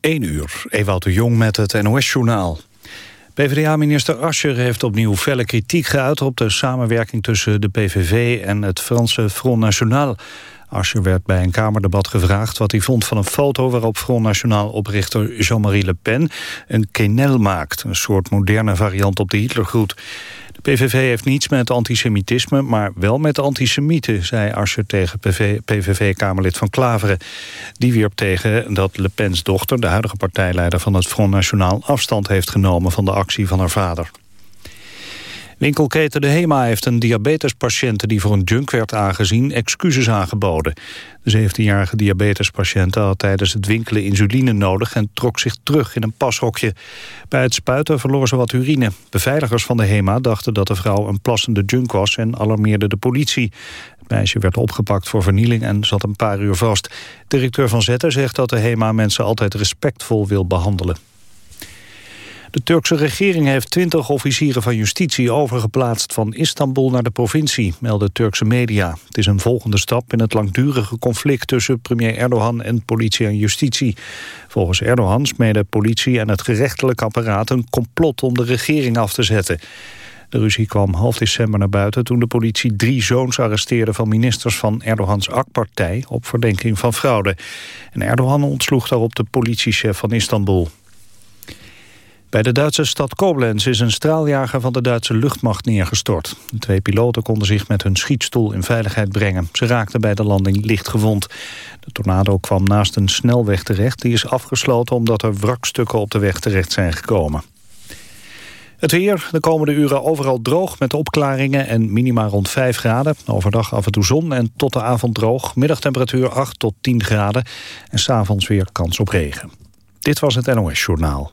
1 uur, Ewout de Jong met het NOS-journaal. PvdA-minister Ascher heeft opnieuw felle kritiek geuit... op de samenwerking tussen de PVV en het Franse Front National. Ascher werd bij een Kamerdebat gevraagd wat hij vond van een foto... waarop Front National-oprichter Jean-Marie Le Pen een quenelle maakt... een soort moderne variant op de Hitlergroet. PVV heeft niets met antisemitisme, maar wel met antisemieten... zei Asscher tegen PVV-kamerlid van Klaveren. Die wierp tegen dat Le Pen's dochter, de huidige partijleider van het Front National... afstand heeft genomen van de actie van haar vader. Winkelketen De Hema heeft een diabetespatiënt die voor een junk werd aangezien excuses aangeboden. De 17-jarige diabetespatiënt had tijdens het winkelen insuline nodig en trok zich terug in een pashokje. Bij het spuiten verloor ze wat urine. Beveiligers van de Hema dachten dat de vrouw een plassende junk was en alarmeerden de politie. Het meisje werd opgepakt voor vernieling en zat een paar uur vast. Directeur Van Zetten zegt dat de Hema mensen altijd respectvol wil behandelen. De Turkse regering heeft twintig officieren van justitie overgeplaatst van Istanbul naar de provincie, melden Turkse media. Het is een volgende stap in het langdurige conflict tussen premier Erdogan en politie en justitie. Volgens Erdogan smeden politie en het gerechtelijk apparaat een complot om de regering af te zetten. De ruzie kwam half december naar buiten toen de politie drie zoons arresteerde van ministers van Erdogans AK-partij op verdenking van fraude. En Erdogan ontsloeg daarop de politiechef van Istanbul. Bij de Duitse stad Koblenz is een straaljager van de Duitse luchtmacht neergestort. De twee piloten konden zich met hun schietstoel in veiligheid brengen. Ze raakten bij de landing licht gewond. De tornado kwam naast een snelweg terecht. Die is afgesloten omdat er wrakstukken op de weg terecht zijn gekomen. Het weer, de komende uren overal droog met opklaringen en minima rond 5 graden. Overdag af en toe zon en tot de avond droog. Middagtemperatuur 8 tot 10 graden. En s'avonds weer kans op regen. Dit was het NOS Journaal.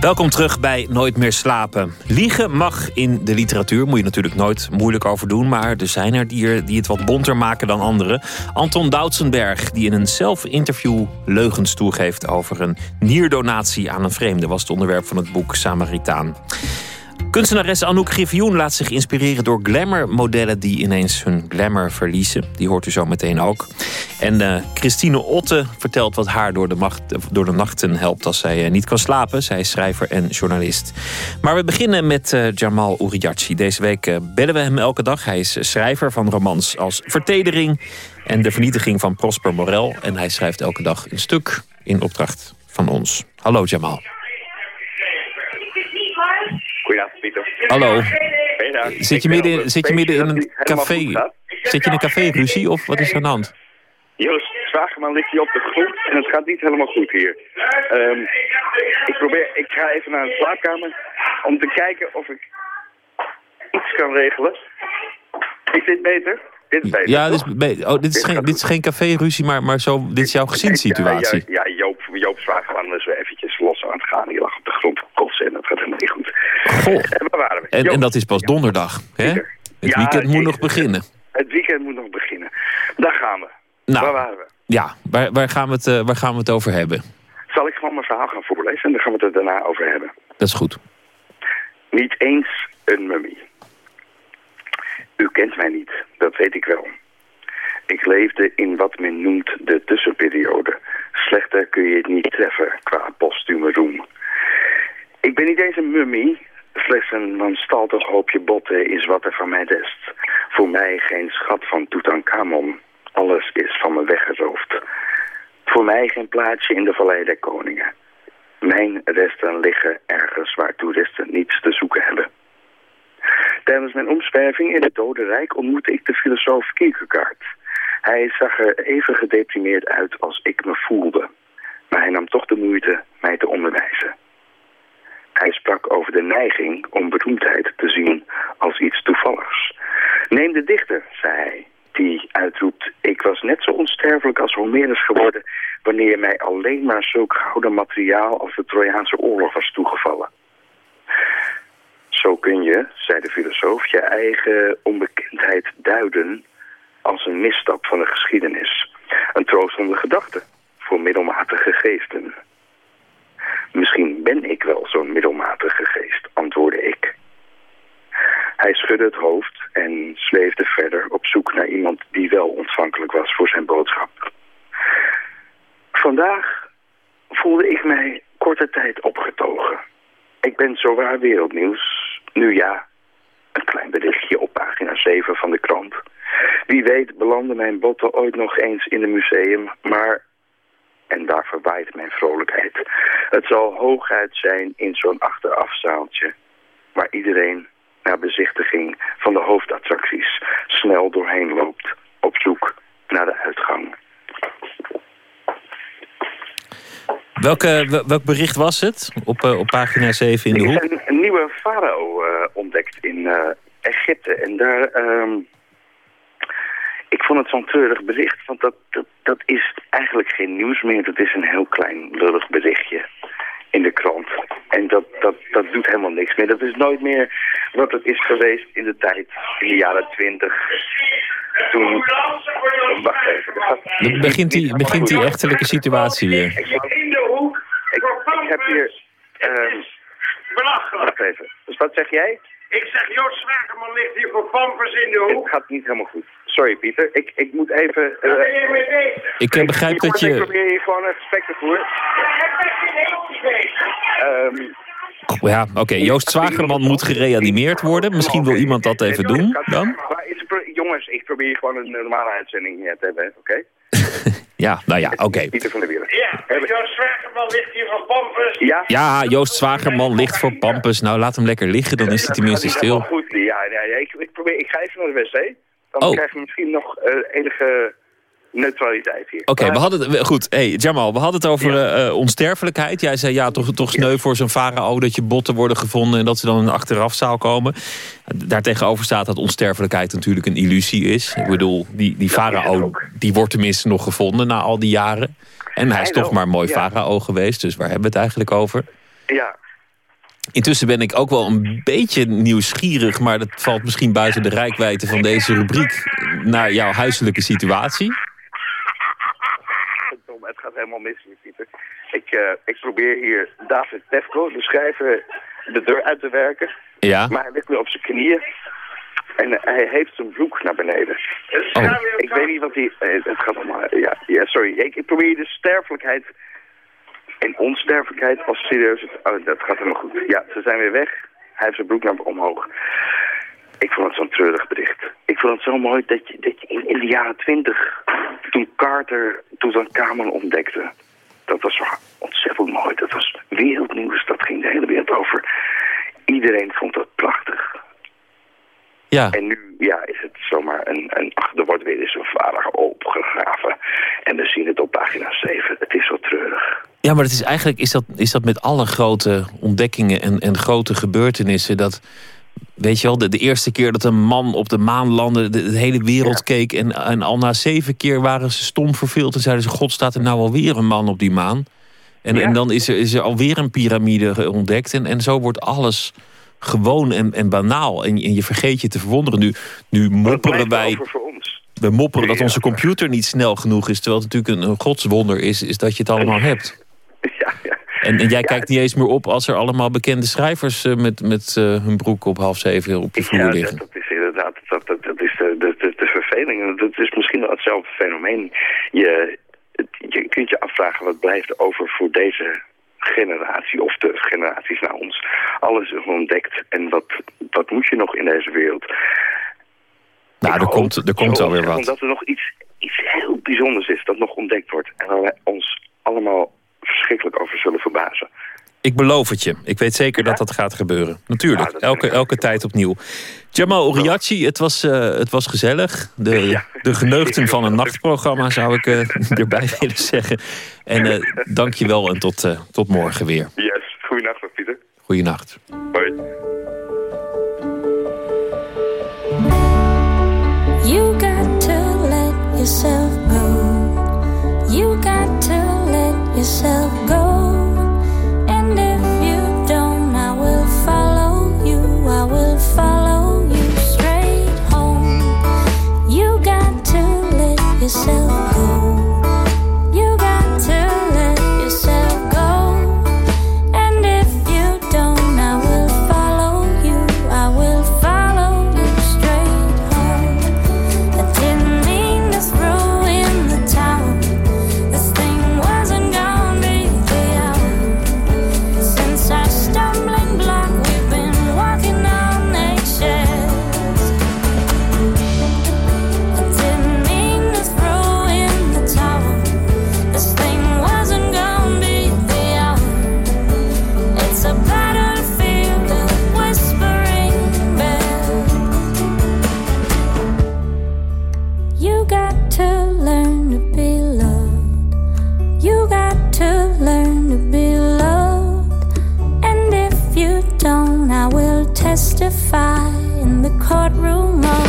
Welkom terug bij Nooit meer slapen. Liegen mag in de literatuur, moet je natuurlijk nooit moeilijk over doen... maar er zijn er die, die het wat bonter maken dan anderen. Anton Doutsenberg, die in een zelfinterview leugens toegeeft... over een nierdonatie aan een vreemde... was het onderwerp van het boek Samaritaan. Kunstenares Anouk Griffioen laat zich inspireren door glamour-modellen die ineens hun glamour verliezen. Die hoort u zo meteen ook. En uh, Christine Otte vertelt wat haar door de, door de nachten helpt als zij uh, niet kan slapen. Zij is schrijver en journalist. Maar we beginnen met uh, Jamal Uriachi. Deze week bellen we hem elke dag. Hij is schrijver van romans als Vertedering en De Vernietiging van Prosper Morel. En hij schrijft elke dag een stuk in opdracht van ons. Hallo Jamal. Goedenavond, Pieter. Hallo. Goedendag. Zit je midden, op een zit je midden in een café? Zit je in een café-ruzie of wat is er aan de hand? Joost Zwageman ligt hier op de grond en het gaat niet helemaal goed hier. Ehm, ik, probeer, ik ga even naar de slaapkamer om te kijken of ik iets kan regelen. Is dit beter? Dit is beter. Ja, dit toch? is, be- oh, dit is geen, dit is geen café-ruzie, maar, maar zo, dit is jouw gezinssituatie. Ja, ja, ja Joop, Joop Zwageman is weer eventjes los aan het gaan. Die lag op de grond te kotsen en dat gaat helemaal niet goed. Goh. En waar waren we? En, en dat is pas donderdag. Hè? Het weekend moet nog beginnen. Het weekend moet nog beginnen. Daar gaan we. Nou. Waar waren we? Ja, waar, waar, gaan we het, eh, waar gaan we het over hebben? Zal ik gewoon mijn verhaal gaan voorlezen en dan gaan we het er daarna over hebben. Dat is goed. Niet eens een mummie. U kent mij niet, dat weet ik wel. Ik leefde in wat men noemt de tussenperiode. Slechter kun je het niet treffen qua postume roem. Ik ben niet eens een mummie. Slechts een wanstaltig hoopje botten is wat er van mij rest. Voor mij geen schat van Tutankhamon. Alles is van me weggeroofd. Voor mij geen plaatsje in de Vallei der Koningen. Mijn resten liggen ergens waar toeristen niets te zoeken hebben. Tijdens mijn omzwerving in het Dode Rijk ontmoette ik de filosoof Kierkegaard. Hij zag er even gedeprimeerd uit als ik me voelde. Maar hij nam toch de moeite mij te onderwijzen. Hij sprak over de neiging om beroemdheid te zien als iets toevalligs. Neem de dichter, zei hij, die uitroept... ik was net zo onsterfelijk als Homerus geworden... wanneer mij alleen maar zulk gouden materiaal als de Trojaanse oorlog was toegevallen. Zo kun je, zei de filosoof, je eigen onbekendheid duiden als een misstap van de geschiedenis. Een troostende gedachte voor middelmatige geesten. Misschien ben ik wel zo'n middelmatige geest, antwoordde ik. Hij schudde het hoofd en zweefde verder op zoek naar iemand die wel ontvankelijk was voor zijn boodschap. Vandaag voelde ik mij korte tijd opgetogen. Ik ben zowaar wereldnieuws. Nu ja, een klein berichtje op pagina 7 van de krant. Wie weet belanden mijn botten ooit nog eens in een museum, maar... En daar verwaait mijn vrolijkheid. Het zal hooguit zijn in zo'n achterafzaaltje... waar iedereen naar bezichtiging van de hoofdattracties snel doorheen loopt... op zoek naar de uitgang. Welke, welk bericht was het op, uh, op pagina 7 in de hoek? Een, een nieuwe farao uh, ontdekt in uh, Egypte. En daar... Um, ik vond het zo'n treurig bericht, want dat, dat, dat is eigenlijk geen nieuws meer. Dat is een heel klein lullig berichtje in de krant. En dat, dat, dat doet helemaal niks meer. Dat is nooit meer wat het is geweest in de tijd, in de jaren twintig. Toen... Wacht even. Gaat... Begint die, begint die echtelijke situatie weer? In de hoek. Ik, ik heb hier... Um... Belachelijk. Wacht even. Dus wat zeg jij? Ik zeg, Joost Zwageman ligt hier voor pampers in de hoek. Het gaat niet helemaal goed. Sorry, Pieter. Ik, ik moet even... Uh, ben je mee bezig? Ik uh, begrijp dat je... Ik probeer hier gewoon een gesprek te voeren. Um, ja, oké. Okay. Joost Zwagerman moet gereanimeerd worden. Misschien wil iemand dat even doen dan? Jongens, ik probeer gewoon een normale uitzending te hebben, oké? Okay? ja, nou ja, oké. Okay. Pieter van der Wielen. Ja, Joost Zwagerman ligt hier voor Pampus. Ja? ja, Joost Zwagerman ligt voor Pampus. Nou, laat hem lekker liggen, dan is hij tenminste stil. Goed, ja, ja, ja ik, ik, probeer, ik ga even naar de wc. Dan oh. krijgen we misschien nog uh, enige neutraliteit hier. Oké, okay, we hadden het, goed. Hey, Jamal, we hadden het over ja. uh, onsterfelijkheid. Jij zei ja, toch, toch sneu voor zo'n farao dat je botten worden gevonden en dat ze dan in een achterafzaal komen. Daartegenover staat dat onsterfelijkheid natuurlijk een illusie is. Ik bedoel, die, die farao, die wordt tenminste nog gevonden na al die jaren. En hij is toch maar een mooi farao geweest, dus waar hebben we het eigenlijk over? Ja, Intussen ben ik ook wel een beetje nieuwsgierig... maar dat valt misschien buiten de rijkwijde van deze rubriek... naar jouw huiselijke situatie. Gaat helemaal mis, Pieter. Ik, uh, ik probeer hier David Tefko, de schrijver, de deur uit te werken. Ja. Maar hij ligt nu op zijn knieën. En hij heeft zijn broek naar beneden. Oh. Ik weet niet wat hij... Het gaat allemaal... Ja, ja sorry. Ik, ik probeer de sterfelijkheid en onsterfelijkheid als serieus... Oh, dat gaat helemaal goed. Ja, ze zijn weer weg. Hij heeft zijn broek naar omhoog. Ik vond het zo'n treurig bericht. Ik vond het zo mooi dat je, dat je in, in, de jaren twintig... toen Carter Tutankhamon ontdekte... dat was zo ontzettend mooi. Dat was wereldnieuws. Dat ging de hele wereld over. Iedereen vond dat prachtig. Ja. En nu ja, is het zomaar een, een... Ach, er wordt weer eens een vader opgegraven. En we zien het op pagina 7. Het is zo treurig. Ja, maar het is eigenlijk is dat, is dat met alle grote ontdekkingen en, en grote gebeurtenissen. Dat, weet je wel, de, de eerste keer dat een man op de maan landde, de, de hele wereld ja. keek. En, en al na zeven keer waren ze stom verveeld. En zeiden ze, god, staat er nou alweer een man op die maan? En, ja. en dan is er, is er alweer een piramide ontdekt. En, en zo wordt alles gewoon en, en banaal. En, en je vergeet je te verwonderen. Nu, nu mopperen wij... We mopperen dat onze computer niet snel genoeg is. Terwijl het natuurlijk een, een godswonder is, is dat je het allemaal hebt. En, en, jij ja, kijkt niet eens meer op als er allemaal bekende schrijvers uh, met, met uh, hun broek op half zeven op je vloer ja, liggen. Dat, dat is inderdaad dat, dat, dat is de, de, de, de verveling. Dat is misschien wel hetzelfde fenomeen. Je, je kunt je afvragen wat blijft over voor deze generatie of de generaties na ons. Alles is ontdekt en wat, wat moet je nog in deze wereld? Nou, er komt, er komt alweer wat. Omdat er nog iets, iets heel bijzonders is dat nog ontdekt wordt. En waar wij ons allemaal verschrikkelijk over zullen verbazen. Ik beloof het je. Ik weet zeker ja? dat dat gaat gebeuren. Natuurlijk, ja, elke, elke tijd opnieuw. Jamal Oriachi, het was, uh, het was gezellig. De, ja. de geneugten van een nachtprogramma zou ik uh, erbij willen zeggen. En uh, dank je wel en tot, tot morgen weer. Yes, goeienacht Pieter. Goeienacht. Hoi. You got to let yourself yourself go. And if you don't, I will follow you. I will follow you straight home. You got to let yourself testify in the courtroom oh.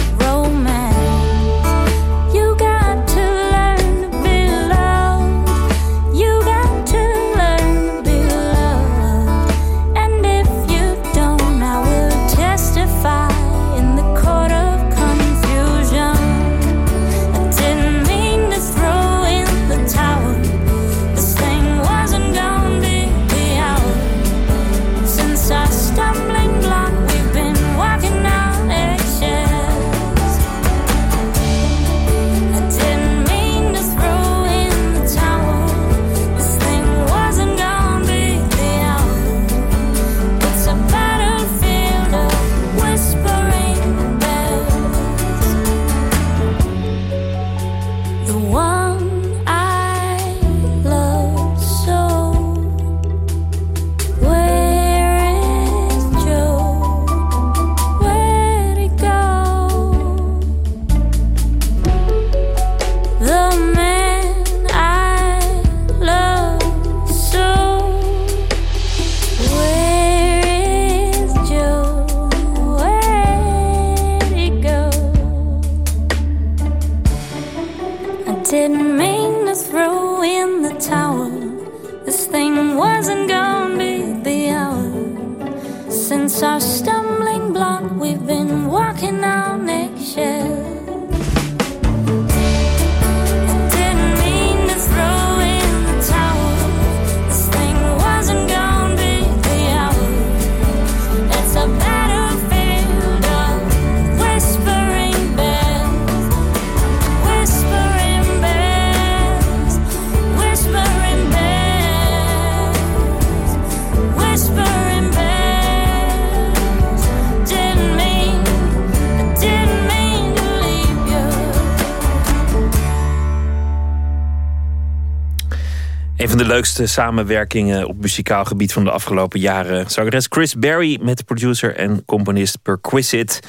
Leukste samenwerkingen op muzikaal gebied van de afgelopen jaren. Zangeres Chris Berry met producer en componist Perquisite.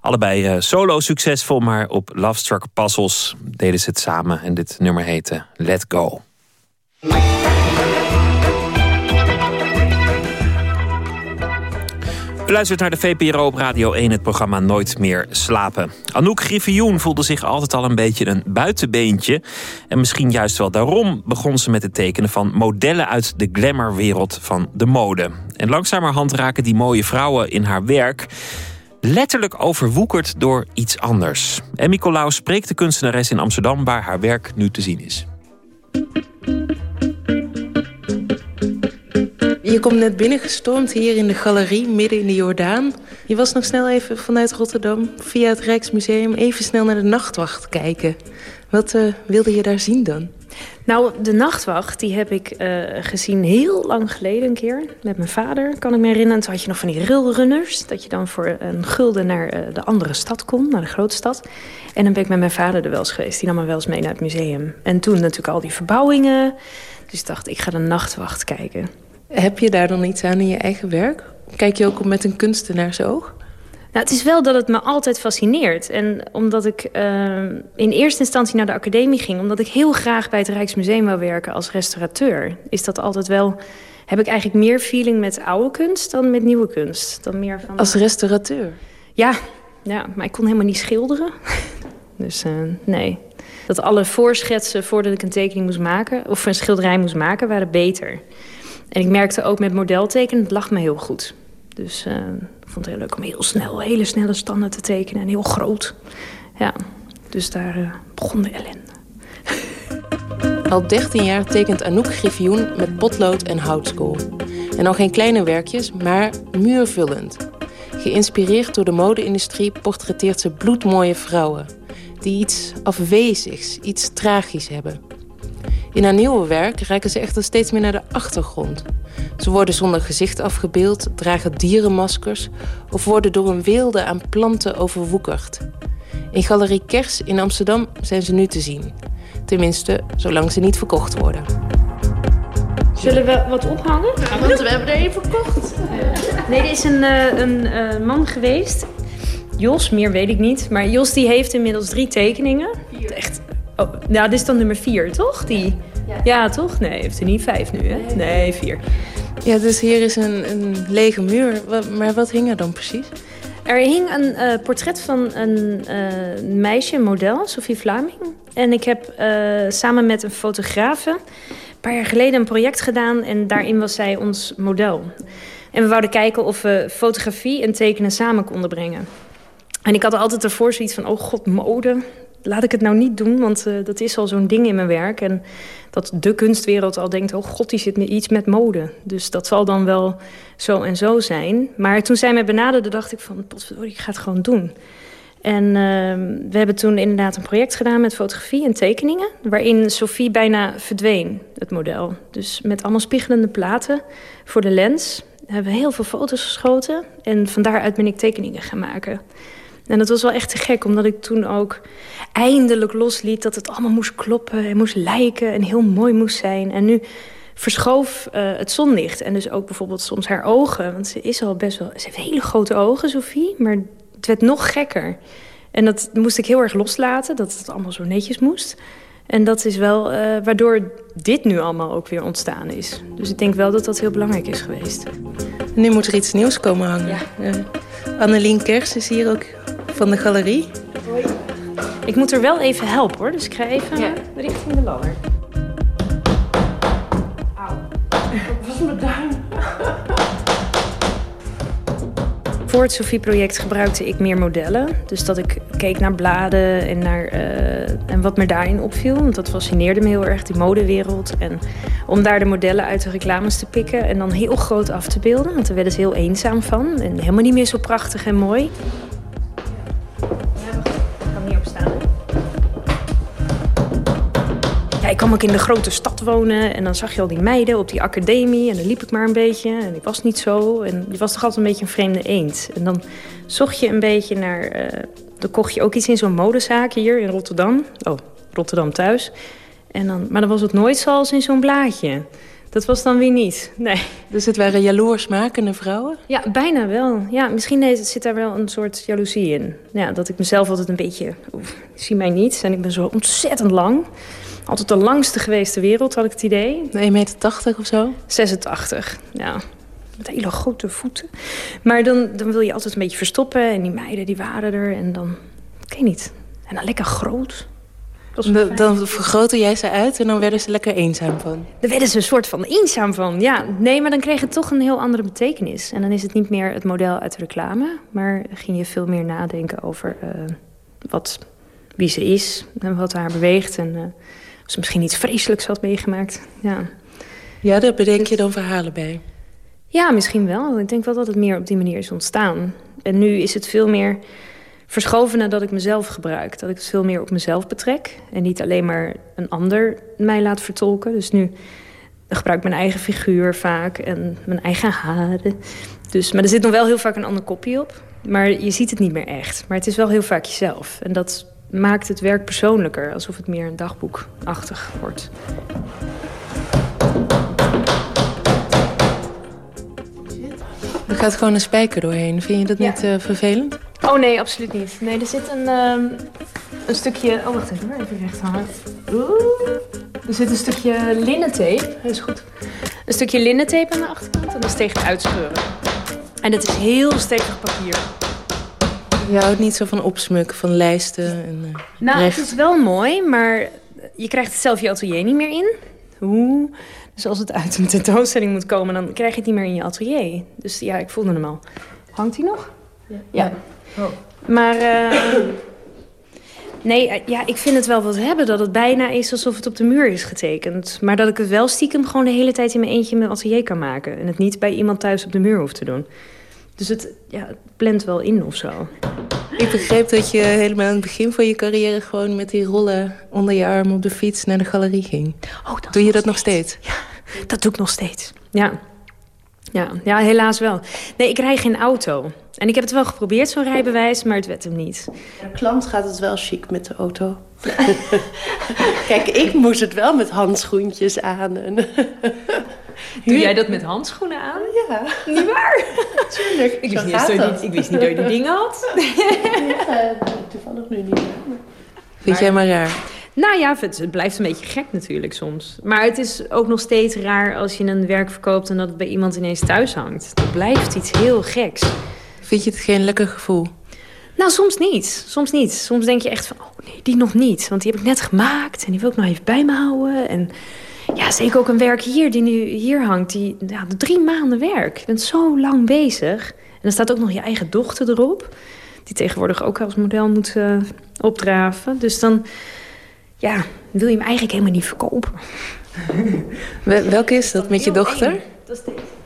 Allebei eh, solo succesvol, maar op Love Struck Puzzles deden ze het samen. En dit nummer heette Let Go. U luistert naar de VPRO op Radio 1, het programma Nooit meer slapen. Anouk Griffioen voelde zich altijd al een beetje een buitenbeentje. En misschien juist wel daarom begon ze met het tekenen van modellen uit de glamourwereld van de mode. En langzamerhand raken die mooie vrouwen in haar werk letterlijk overwoekerd door iets anders. Emmy Colau spreekt de kunstenares in Amsterdam waar haar werk nu te zien is. Je komt net binnengestormd hier in de galerie midden in de Jordaan. Je was nog snel even vanuit Rotterdam via het Rijksmuseum even snel naar de nachtwacht kijken. Wat eh, wilde je daar zien dan? Nou, de nachtwacht, die heb ik eh, gezien heel lang geleden een keer. Met mijn vader, kan ik me herinneren. Toen had je nog van die railrunners. Dat je dan voor een gulden naar eh, de andere stad kon, naar de grote stad. En dan ben ik met mijn vader er wel eens geweest. Die nam me wel eens mee naar het museum. En toen natuurlijk al die verbouwingen. Dus ik dacht, ik ga de nachtwacht kijken. Heb je daar dan iets aan in je eigen werk? Kijk je ook met een kunstenaarsoog? Nou, het is wel dat het me altijd fascineert. En omdat ik uh, in eerste instantie naar de academie ging... omdat ik heel graag bij het Rijksmuseum wil werken als restaurateur... is dat altijd wel... heb ik eigenlijk meer feeling met oude kunst dan met nieuwe kunst. Dan meer van... Als restaurateur? Ja, ja, maar ik kon helemaal niet schilderen. dus uh, nee. Dat alle voorschetsen voordat ik een tekening moest maken... of een schilderij moest maken, waren beter. En ik merkte ook met modeltekenen, het lag me heel goed. Dus uh, ik vond het heel leuk om heel snel, hele snelle standen te tekenen. En heel groot. Ja, dus daar uh, begon de ellende. Al 13 jaar tekent Anouk Griffioen met potlood en houtskool. En al geen kleine werkjes, maar muurvullend. Geïnspireerd door de mode-industrie portretteert ze bloedmooie vrouwen... die iets afwezigs, iets tragisch hebben. In haar nieuwe werk reiken ze echter steeds meer naar de achtergrond. Ze worden zonder gezicht afgebeeld, dragen dierenmaskers... of worden door een weelde aan planten overwoekerd. In Galerie Kers in Amsterdam zijn ze nu te zien. Tenminste, zolang ze niet verkocht worden. Zullen we wat ophangen? Ja, want we hebben er één verkocht. Nee, er is een, uh, een uh, man geweest. Jos, meer weet ik niet. Maar Jos die heeft inmiddels drie tekeningen. Echt Oh, nou, dit is dan nummer vier, toch? Die... Ja. toch? Nee, heeft er niet vijf nu, hè? Nee, vier. Ja, dus hier is een, een lege muur. Maar wat hing er dan precies? Er hing een uh, portret van een uh, meisje, een model, Sophie Vlaming. En ik heb uh, samen met een fotografe een paar jaar geleden een project gedaan... en daarin was zij ons model. En we wouden kijken of we fotografie en tekenen samen konden brengen. En ik had altijd ervoor zoiets van, oh god, mode. Laat ik het nou niet doen, want uh, dat is al zo'n ding in mijn werk. En dat de kunstwereld al denkt, oh god, die zit me iets met mode. Dus dat zal dan wel zo en zo zijn. Maar toen zij mij benaderde, dacht ik van, ik ga het gewoon doen. En uh, we hebben toen inderdaad een project gedaan met fotografie en tekeningen... waarin Sophie bijna verdween, het model. Dus met allemaal spiegelende platen voor de lens. We hebben heel veel foto's geschoten en van daaruit ben ik tekeningen gaan maken... En dat was wel echt te gek, omdat ik toen ook eindelijk losliet... dat het allemaal moest kloppen en moest lijken en heel mooi moest zijn. En nu verschoof uh, het zonlicht en dus ook bijvoorbeeld soms haar ogen. Want ze is al best wel... Ze heeft hele grote ogen, Sophie, maar het werd nog gekker. En dat moest ik heel erg loslaten, dat het allemaal zo netjes moest. En dat is wel uh, waardoor dit nu allemaal ook weer ontstaan is. Dus ik denk wel dat dat heel belangrijk is geweest. Nu moet er iets nieuws komen hangen. Ja. Uh, Annelien Kers is hier ook van de galerie. Hoi. Ik moet er wel even helpen hoor, dus ik ga even ja. richting de ladder. Auw, wat was mijn duim? Voor het Sophie-project gebruikte ik meer modellen. Dus dat ik keek naar bladen en, naar, uh, en wat me daarin opviel. Want dat fascineerde me heel erg, die modewereld. En om daar de modellen uit de reclames te pikken en dan heel groot af te beelden. Want daar werden ze heel eenzaam van. En helemaal niet meer zo prachtig en mooi. Ik kwam ook in de grote stad wonen en dan zag je al die meiden op die academie. En dan liep ik maar een beetje en ik was niet zo. En je was toch altijd een beetje een vreemde eend. En dan zocht je een beetje naar... Uh, dan kocht je ook iets in zo'n modezaak hier in Rotterdam. Oh, Rotterdam thuis. En dan, maar dan was het nooit zoals in zo'n blaadje. Dat was dan weer niet, nee. Dus het waren jaloersmakende vrouwen? Ja, bijna wel. Ja, misschien zit daar wel een soort jaloezie in. Ja, dat ik mezelf altijd een beetje... Oef, zie mij niet. En ik ben zo ontzettend lang. Altijd de langste geweest ter wereld, had ik het idee. 1,80 meter of zo? 86, ja. Met hele grote voeten. Maar dan, dan wil je altijd een beetje verstoppen. En die meiden die waren er. En dan, ik weet niet. En dan lekker groot. Dan, dan vergroten jij ze uit en dan werden ze lekker eenzaam van. Dan werden ze een soort van eenzaam van, ja. Nee, maar dan kreeg het toch een heel andere betekenis. En dan is het niet meer het model uit de reclame... maar ging je veel meer nadenken over uh, wat, wie ze is... en wat haar beweegt en... Uh, ze misschien iets vreselijks had meegemaakt. Ja, ja daar bedenk je dan verhalen bij? Ja, misschien wel. Ik denk wel dat het meer op die manier is ontstaan. En nu is het veel meer verschoven nadat ik mezelf gebruik. Dat ik het veel meer op mezelf betrek. En niet alleen maar een ander mij laat vertolken. Dus nu gebruik ik mijn eigen figuur vaak en mijn eigen haren. Dus, maar er zit nog wel heel vaak een ander kopje op. Maar je ziet het niet meer echt. Maar het is wel heel vaak jezelf. En dat maakt het werk persoonlijker. Alsof het meer een dagboekachtig wordt. Er gaat gewoon een spijker doorheen. Vind je dat niet uh, vervelend? Oh nee, absoluut niet. Nee, er zit een, um, een stukje... Oh, wacht even Even recht hangen. Oeh. Er zit een stukje linnentape. Dat is goed. Een stukje linnentape aan de achterkant. En dat is tegen het uitscheuren. En het is heel stevig papier. Je houdt niet zo van opsmukken, van lijsten en uh, Nou, recht. het is wel mooi, maar je krijgt het zelf je atelier niet meer in. Oeh. Dus als het uit een tentoonstelling moet komen, dan krijg je het niet meer in je atelier. Dus ja, ik voelde hem al. Hangt hij nog? Ja. ja. Oh. Maar uh, nee, ja, ik vind het wel wat hebben dat het bijna is alsof het op de muur is getekend. Maar dat ik het wel stiekem gewoon de hele tijd in mijn eentje in mijn atelier kan maken. En het niet bij iemand thuis op de muur hoeft te doen. Dus het, ja, het plant wel in of zo. Ik begreep dat je helemaal aan het begin van je carrière... gewoon met die rollen onder je arm op de fiets naar de galerie ging. Oh, dat doe je dat nog steeds? Ja, dat doe ik nog steeds. Ja. Ja, ja, helaas wel. Nee, ik rij geen auto. En ik heb het wel geprobeerd, zo'n rijbewijs, maar het werd hem niet. De klant gaat het wel chic met de auto. Kijk, ik moest het wel met handschoentjes aan. En Doe jij dat met handschoenen aan? Ja. Niet waar? Tuurlijk. Ik wist, niet, dat je, ik wist niet dat je die dingen had. Ja, toevallig nu niet. Vind jij maar raar? Nou ja, het blijft een beetje gek natuurlijk soms. Maar het is ook nog steeds raar als je een werk verkoopt... en dat het bij iemand ineens thuis hangt. Het blijft iets heel geks. Vind je het geen lekker gevoel? Nou, soms niet. Soms niet. Soms denk je echt van, oh nee, die nog niet. Want die heb ik net gemaakt en die wil ik nog even bij me houden. En ja, zeker ook een werk hier, die nu hier hangt. Die, ja, drie maanden werk. Je bent zo lang bezig. En dan staat ook nog je eigen dochter erop. Die tegenwoordig ook als model moet uh, opdraven. Dus dan ja, wil je hem eigenlijk helemaal niet verkopen. Welke is dat met je dochter? Dat is deze.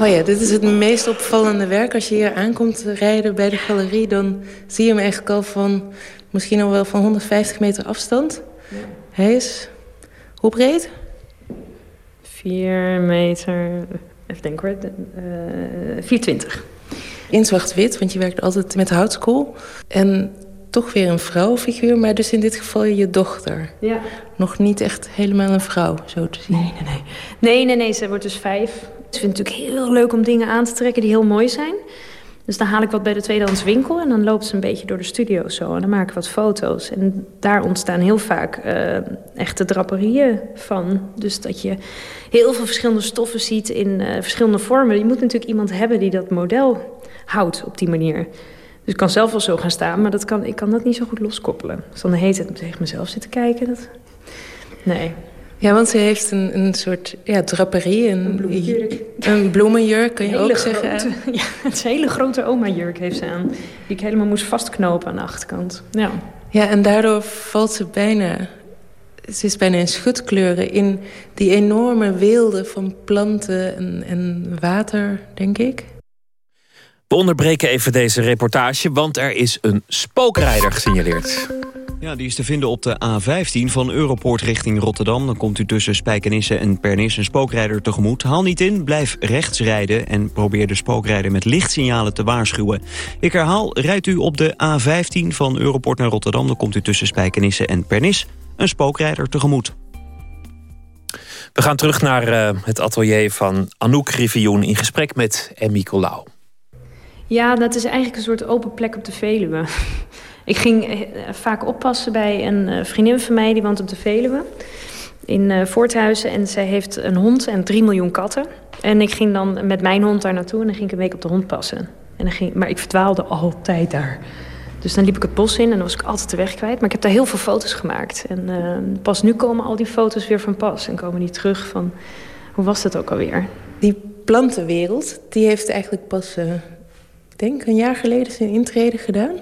Oh ja, dit is het meest opvallende werk. Als je hier aankomt rijden bij de galerie... dan zie je hem eigenlijk al van misschien al wel van 150 meter afstand. Hij is... Hoe breed? 4 meter... Even denken hoor. Uh, 420. In zwart-wit, want je werkt altijd met houtskool. En toch weer een vrouwenfiguur, maar dus in dit geval je dochter. Ja. Nog niet echt helemaal een vrouw, zo te zien. Nee, nee, nee. Nee, nee, nee, ze wordt dus vijf. Ze vindt het natuurlijk heel leuk om dingen aan te trekken die heel mooi zijn. Dus dan haal ik wat bij de tweedehands winkel en dan loopt ze een beetje door de studio zo. En dan maken we wat foto's. En daar ontstaan heel vaak uh, echte draperieën van. Dus dat je heel veel verschillende stoffen ziet in uh, verschillende vormen. Je moet natuurlijk iemand hebben die dat model houdt op die manier. Dus ik kan zelf wel zo gaan staan, maar dat kan, ik kan dat niet zo goed loskoppelen. Dus dan heet het tegen mezelf zitten kijken. Dat... Nee. Ja, want ze heeft een, een soort ja, draperie. Een, een bloemenjurk. Een bloemenjurk, kan je ook zeggen. ja, het is een hele grote oma-jurk heeft ze aan. Die ik helemaal moest vastknopen aan de achterkant. Ja. ja, en daardoor valt ze bijna... Ze is bijna in schutkleuren in die enorme weelde van planten en, en water, denk ik. We onderbreken even deze reportage, want er is een spookrijder gesignaleerd. Ja, die is te vinden op de A15 van Europoort richting Rotterdam. Dan komt u tussen Spijkenisse en Pernis een spookrijder tegemoet. Haal niet in, blijf rechts rijden en probeer de spookrijder met lichtsignalen te waarschuwen. Ik herhaal, rijdt u op de A15 van Europoort naar Rotterdam... dan komt u tussen Spijkenisse en Pernis een spookrijder tegemoet. We gaan terug naar uh, het atelier van Anouk Rivioen... in gesprek met Emmy Colau. Ja, dat is eigenlijk een soort open plek op de Veluwe. Ik ging eh, vaak oppassen bij een eh, vriendin van mij, die woont op de Veluwe. In uh, Voorthuizen. En zij heeft een hond en drie miljoen katten. En ik ging dan met mijn hond daar naartoe en dan ging ik een week op de hond passen. En dan ging, maar ik verdwaalde altijd daar. Dus dan liep ik het bos in en dan was ik altijd de weg kwijt. Maar ik heb daar heel veel foto's gemaakt. En pas nu komen al die foto's weer van pas. En komen die terug van, hoe was dat ook alweer? Die plantenwereld, die heeft eigenlijk pas ik denk een jaar geleden zijn intrede gedaan.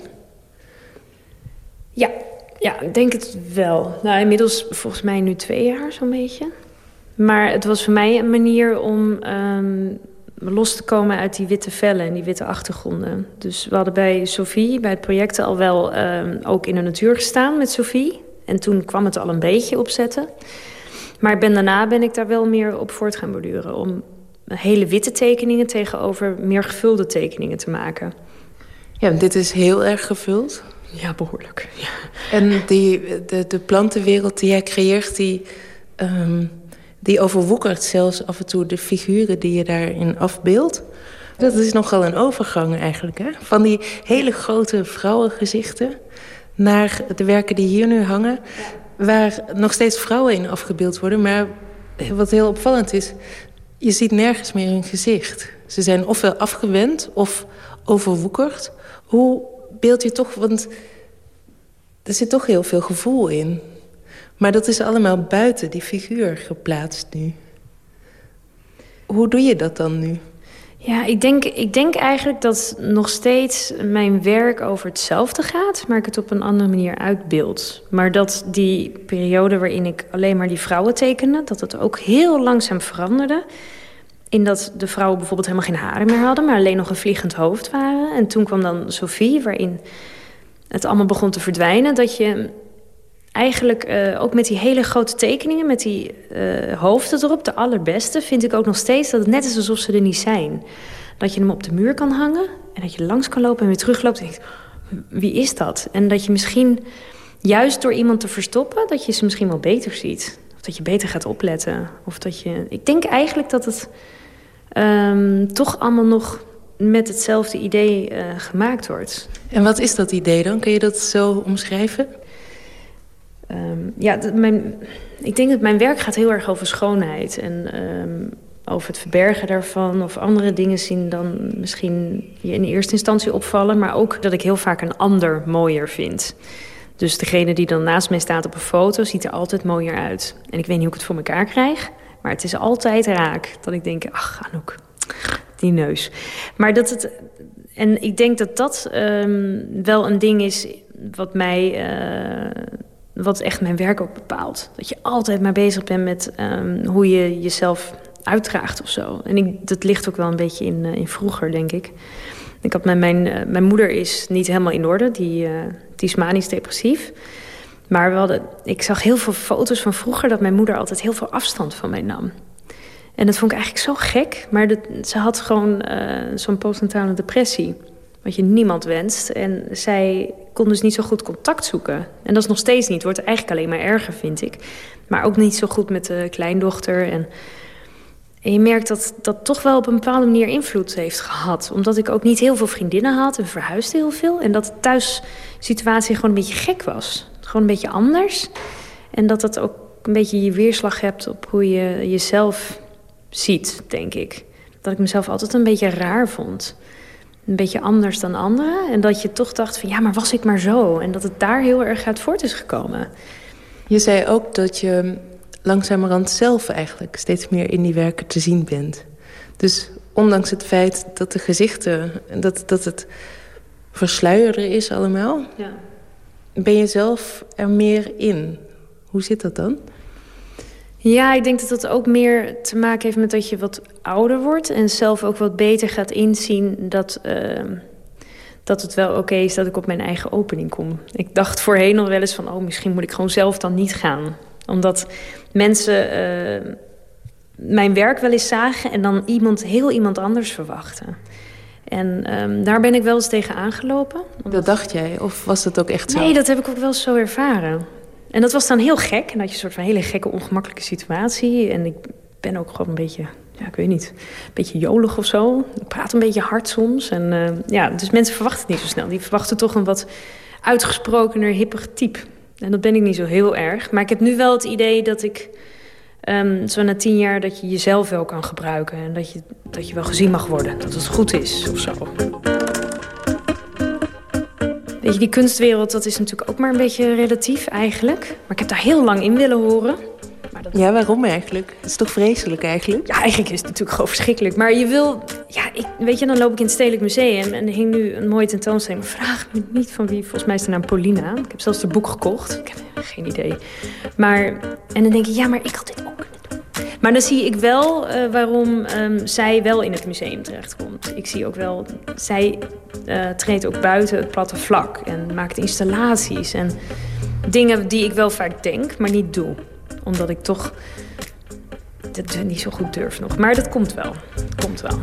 Ja, ja, ik denk het wel. Nou, inmiddels volgens mij nu twee jaar zo'n beetje. Maar het was voor mij een manier om um, los te komen uit die witte vellen en die witte achtergronden. Dus we hadden bij Sophie, bij het project, al wel um, ook in de natuur gestaan met Sophie. En toen kwam het al een beetje opzetten. Maar ben, daarna ben ik daar wel meer op voort gaan borduren. Om hele witte tekeningen tegenover meer gevulde tekeningen te maken. Ja, dit is heel erg gevuld. Ja, behoorlijk. Ja. En die, de, de plantenwereld die jij creëert, die, um, die overwoekert zelfs af en toe de figuren die je daarin afbeeldt. Dat is nogal een overgang eigenlijk, hè? Van die hele grote vrouwengezichten naar de werken die hier nu hangen... waar nog steeds vrouwen in afgebeeld worden. Maar wat heel opvallend is, je ziet nergens meer hun gezicht. Ze zijn ofwel afgewend of overwoekerd. Hoe beeld je toch... Want er zit toch heel veel gevoel in. Maar dat is allemaal buiten die figuur geplaatst nu. Hoe doe je dat dan nu? Ja, ik denk, ik denk eigenlijk dat nog steeds mijn werk over hetzelfde gaat... maar ik het op een andere manier uitbeeld. Maar dat die periode waarin ik alleen maar die vrouwen tekende... dat het ook heel langzaam veranderde... in dat de vrouwen bijvoorbeeld helemaal geen haren meer hadden... maar alleen nog een vliegend hoofd waren. En toen kwam dan Sophie, waarin het allemaal begon te verdwijnen... dat je eigenlijk uh, ook met die hele grote tekeningen, met die uh, hoofden erop, de allerbeste, vind ik ook nog steeds dat het net is alsof ze er niet zijn. Dat je hem op de muur kan hangen en dat je langs kan lopen en weer terugloopt en denkt, wie is dat? En dat je misschien juist door iemand te verstoppen, dat je ze misschien wel beter ziet. Of dat je beter gaat opletten. Of dat je... Ik denk eigenlijk dat het um, toch allemaal nog met hetzelfde idee uh, gemaakt wordt. En wat is dat idee dan? Kun je dat zo omschrijven? Um, ja, mijn, ik denk dat mijn werk gaat heel erg over schoonheid. En um, over het verbergen daarvan of andere dingen zien dan misschien je in eerste instantie opvallen. Maar ook dat ik heel vaak een ander mooier vind. Dus degene die dan naast mij staat op een foto ziet er altijd mooier uit. En ik weet niet hoe ik het voor elkaar krijg, maar het is altijd raak. Dat ik denk, ach Anouk, die neus. Maar dat het... En ik denk dat dat um, wel een ding is wat mij... Uh, wat echt mijn werk ook bepaalt. Dat je altijd maar bezig bent met um, hoe je jezelf uitdraagt of zo. En ik, dat ligt ook wel een beetje in, uh, in vroeger, denk ik. Ik had mijn, mijn, uh, mijn moeder is niet helemaal in orde. Die, die is manisch depressief. Maar we hadden, ik zag heel veel foto's van vroeger... dat mijn moeder altijd heel veel afstand van mij nam. En dat vond ik eigenlijk zo gek. Maar ze had gewoon zo'n postnatale depressie. Wat je niemand wenst. En zij kon dus niet zo goed contact zoeken. En dat is nog steeds niet. Wordt eigenlijk alleen maar erger, vind ik. Maar ook niet zo goed met de kleindochter. En en je merkt dat dat toch wel op een bepaalde manier invloed heeft gehad. Omdat ik ook niet heel veel vriendinnen had en verhuisde heel veel. En dat de thuissituatie gewoon een beetje gek was. Gewoon een beetje anders. En dat dat ook een beetje je weerslag hebt op hoe je jezelf ziet, denk ik. Dat ik mezelf altijd een beetje raar vond. Een beetje anders dan anderen. En dat je toch dacht van ja, maar was ik maar zo? En dat het daar heel erg uit voort is gekomen. Je zei ook dat je langzamerhand zelf eigenlijk steeds meer in die werken te zien bent. Dus ondanks het feit dat de gezichten, dat, dat het versluierder is allemaal... Ja. ben je zelf er meer in. Hoe zit dat dan? Ja, ik denk dat dat ook meer te maken heeft met dat je wat ouder wordt... en zelf ook wat beter gaat inzien dat, uh, dat het wel oké is dat ik op mijn eigen opening kom. Ik dacht voorheen al wel eens van... oh, misschien moet ik gewoon zelf dan niet gaan omdat mensen uh, mijn werk wel eens zagen... en dan iemand, heel iemand anders verwachten. En um, daar ben ik wel eens tegen aangelopen. Dat dacht jij? Of was dat ook echt zo? Nee, dat heb ik ook wel zo ervaren. En dat was dan heel gek. En dat je een soort van hele gekke, ongemakkelijke situatie. En ik ben ook gewoon een beetje, ja, ik weet niet, een beetje jolig of zo. Ik praat een beetje hard soms. En uh, ja, dus mensen verwachten het niet zo snel. Die verwachten toch een wat uitgesprokener, hipper type. En dat ben ik niet zo heel erg. Maar ik heb nu wel het idee dat ik... Um, zo na tien jaar dat je jezelf wel kan gebruiken. En dat je, dat je wel gezien mag worden. Dat het goed is of zo. Weet je, die kunstwereld, dat is natuurlijk ook maar een beetje relatief eigenlijk. Maar ik heb daar heel lang in willen horen. Ja, waarom eigenlijk? Het is toch vreselijk eigenlijk? Ja, eigenlijk is het natuurlijk gewoon verschrikkelijk. Maar je wil... Ja, ik, weet je, dan loop ik in het Stedelijk Museum... en er hing nu een mooie tentoonstelling. vraag me niet van wie. Volgens mij is de naam Paulina. Ik heb zelfs het boek gekocht. Ik heb geen idee. Maar... En dan denk ik, ja, maar ik had dit ook kunnen doen. Maar dan zie ik wel uh, waarom um, zij wel in het museum terechtkomt. Ik zie ook wel... Zij uh, treedt ook buiten het platte vlak. En maakt installaties en dingen die ik wel vaak denk, maar niet doe omdat ik toch het niet zo goed durf nog. Maar dat komt wel. Komt wel.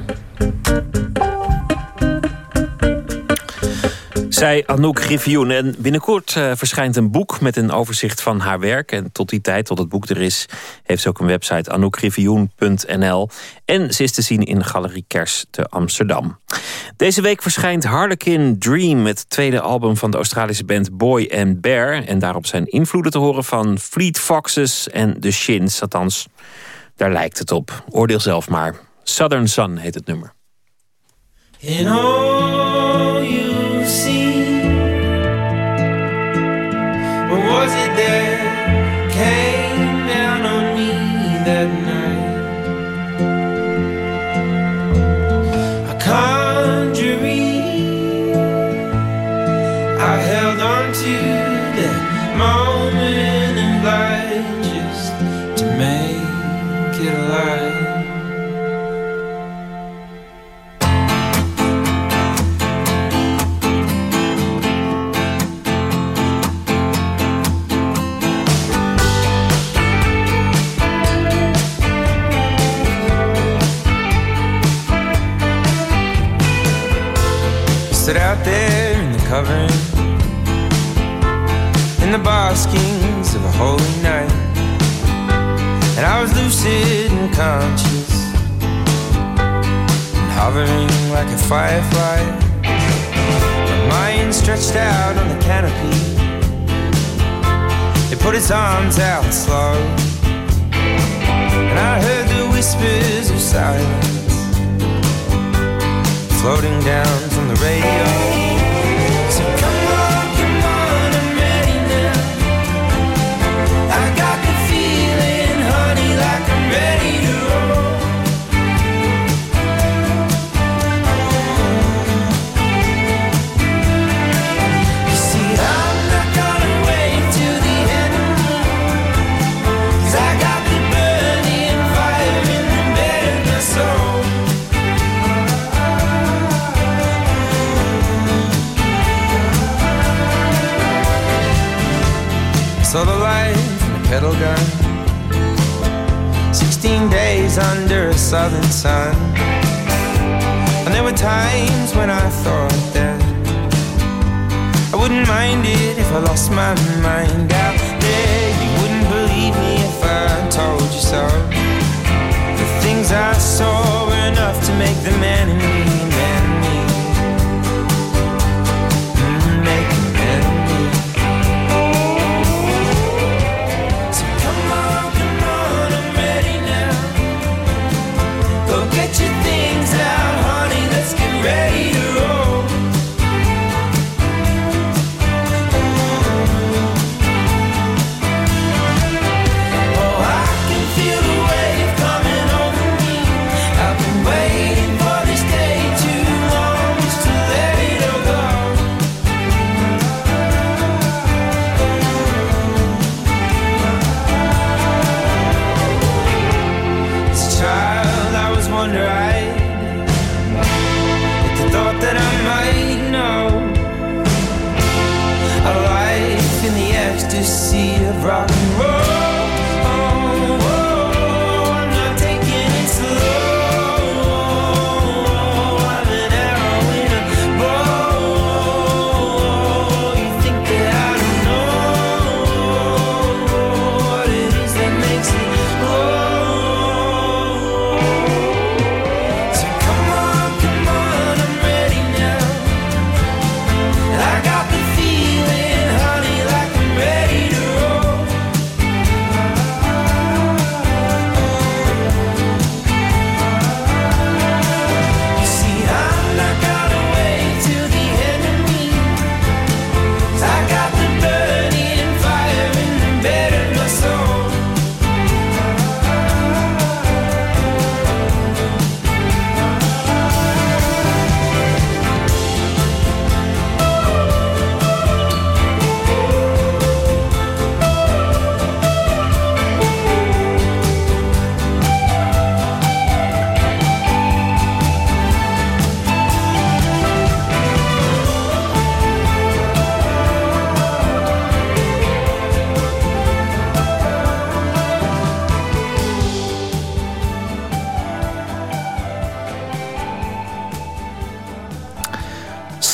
Zij Anouk Griffioen. En binnenkort uh, verschijnt een boek met een overzicht van haar werk. En tot die tijd, tot het boek er is, heeft ze ook een website anoukgriffioen.nl. En ze is te zien in Galerie Kers te Amsterdam. Deze week verschijnt Harlequin Dream, het tweede album van de Australische band Boy and Bear. En daarop zijn invloeden te horen van Fleet Foxes en The Shins. Althans, daar lijkt het op. Oordeel zelf maar. Southern Sun heet het nummer. In was it that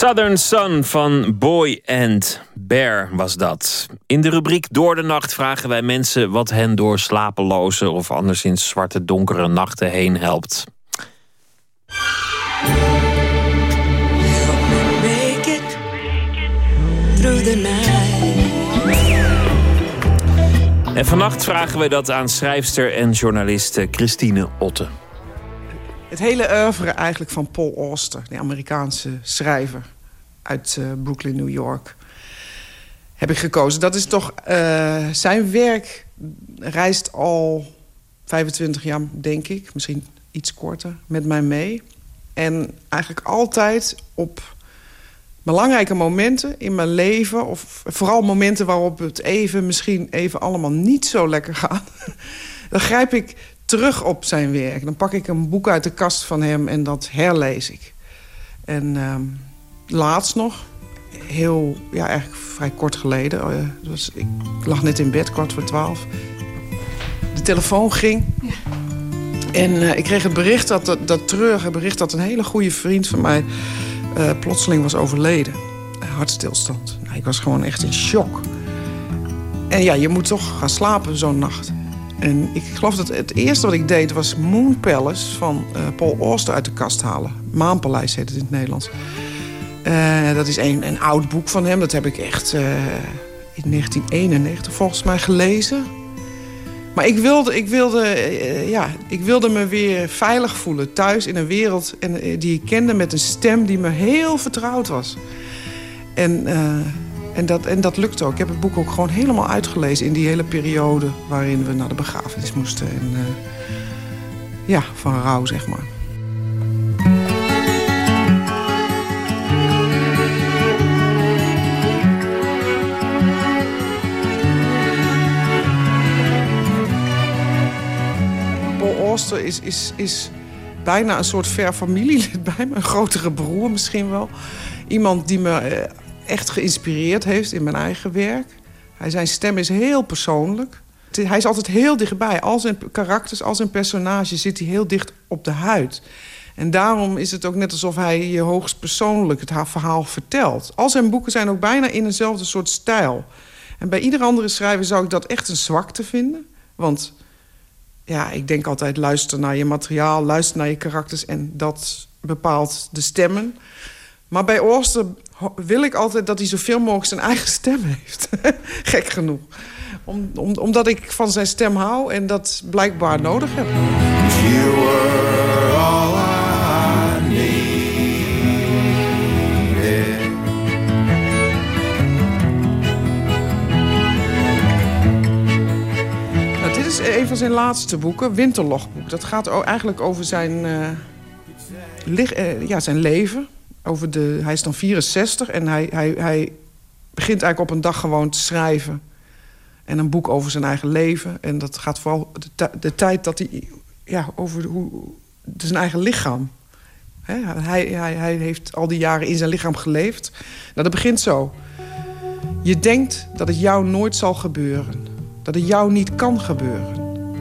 Southern Sun van Boy and Bear was dat. In de rubriek Door de Nacht vragen wij mensen... wat hen door slapeloze of anderszins zwarte donkere nachten heen helpt. En vannacht vragen we dat aan schrijfster en journaliste Christine Otte. Het hele oeuvre eigenlijk van Paul Auster, de Amerikaanse schrijver uit uh, Brooklyn, New York, heb ik gekozen. Dat is toch... Uh, zijn werk reist al 25 jaar, denk ik, misschien iets korter, met mij mee. En eigenlijk altijd op belangrijke momenten in mijn leven... of vooral momenten waarop het even, misschien even allemaal niet zo lekker gaat... dan grijp ik terug op zijn werk. Dan pak ik een boek uit de kast van hem en dat herlees ik. En uh, laatst nog, heel, ja, eigenlijk vrij kort geleden... Uh, dus ik lag net in bed, kwart voor twaalf. De telefoon ging. Ja. En uh, ik kreeg het bericht, dat, dat, dat treurige bericht... dat een hele goede vriend van mij uh, plotseling was overleden. hartstilstand. Nou, ik was gewoon echt in shock. En ja, je moet toch gaan slapen zo'n nacht. En ik geloof dat het eerste wat ik deed was Moon Palace van Paul Auster uit de kast halen. Maanpaleis heet het in het Nederlands. Uh, dat is een, een oud boek van hem. Dat heb ik echt uh, in 1991 volgens mij gelezen. Maar ik wilde, ik, wilde, eh, ja, ik wilde me weer veilig voelen thuis in een wereld en, eh, die ik kende met een stem die me heel vertrouwd was. En, eh, en, dat, en dat lukte ook. Ik heb het boek ook gewoon helemaal uitgelezen in die hele periode waarin we naar de begrafenis moesten. En, eh, ja, van rouw, zeg maar. Auster is, is, is bijna een soort ver familielid bij me. Een grotere broer misschien wel. Iemand die me eh, echt geïnspireerd heeft in mijn eigen werk. Zijn stem is heel persoonlijk. Hij is altijd heel dichtbij. Al zijn karakters, al zijn personages zit hij heel dicht op de huid. En daarom is het ook net alsof hij je hoogst persoonlijk het ha- verhaal vertelt. Al zijn boeken zijn ook bijna in eenzelfde soort stijl. En bij ieder andere schrijver zou ik dat echt een zwakte vinden. Want ja, ik denk altijd luister naar je materiaal, luister naar je karakters... en dat bepaalt de stemmen. Maar bij Ooster ho- wil ik altijd dat hij zoveel mogelijk zijn eigen stem heeft. Gek genoeg. Om, om, omdat ik van zijn stem hou en dat blijkbaar nodig heb. Een van zijn laatste boeken, Winterlogboek. Dat gaat eigenlijk over zijn, eh, eh, ja, zijn leven. Over de, hij is dan 64 en hij, hij, hij begint eigenlijk op een dag gewoon te schrijven. En een boek over zijn eigen leven. En dat gaat vooral de, ti- de tijd dat hij... Ja, over hoe, zijn eigen lichaam. Hè, hij, hij, hij heeft al die jaren in zijn lichaam geleefd. Nou, dat begint zo. Je denkt dat het jou nooit zal gebeuren. Dat het jou niet kan gebeuren.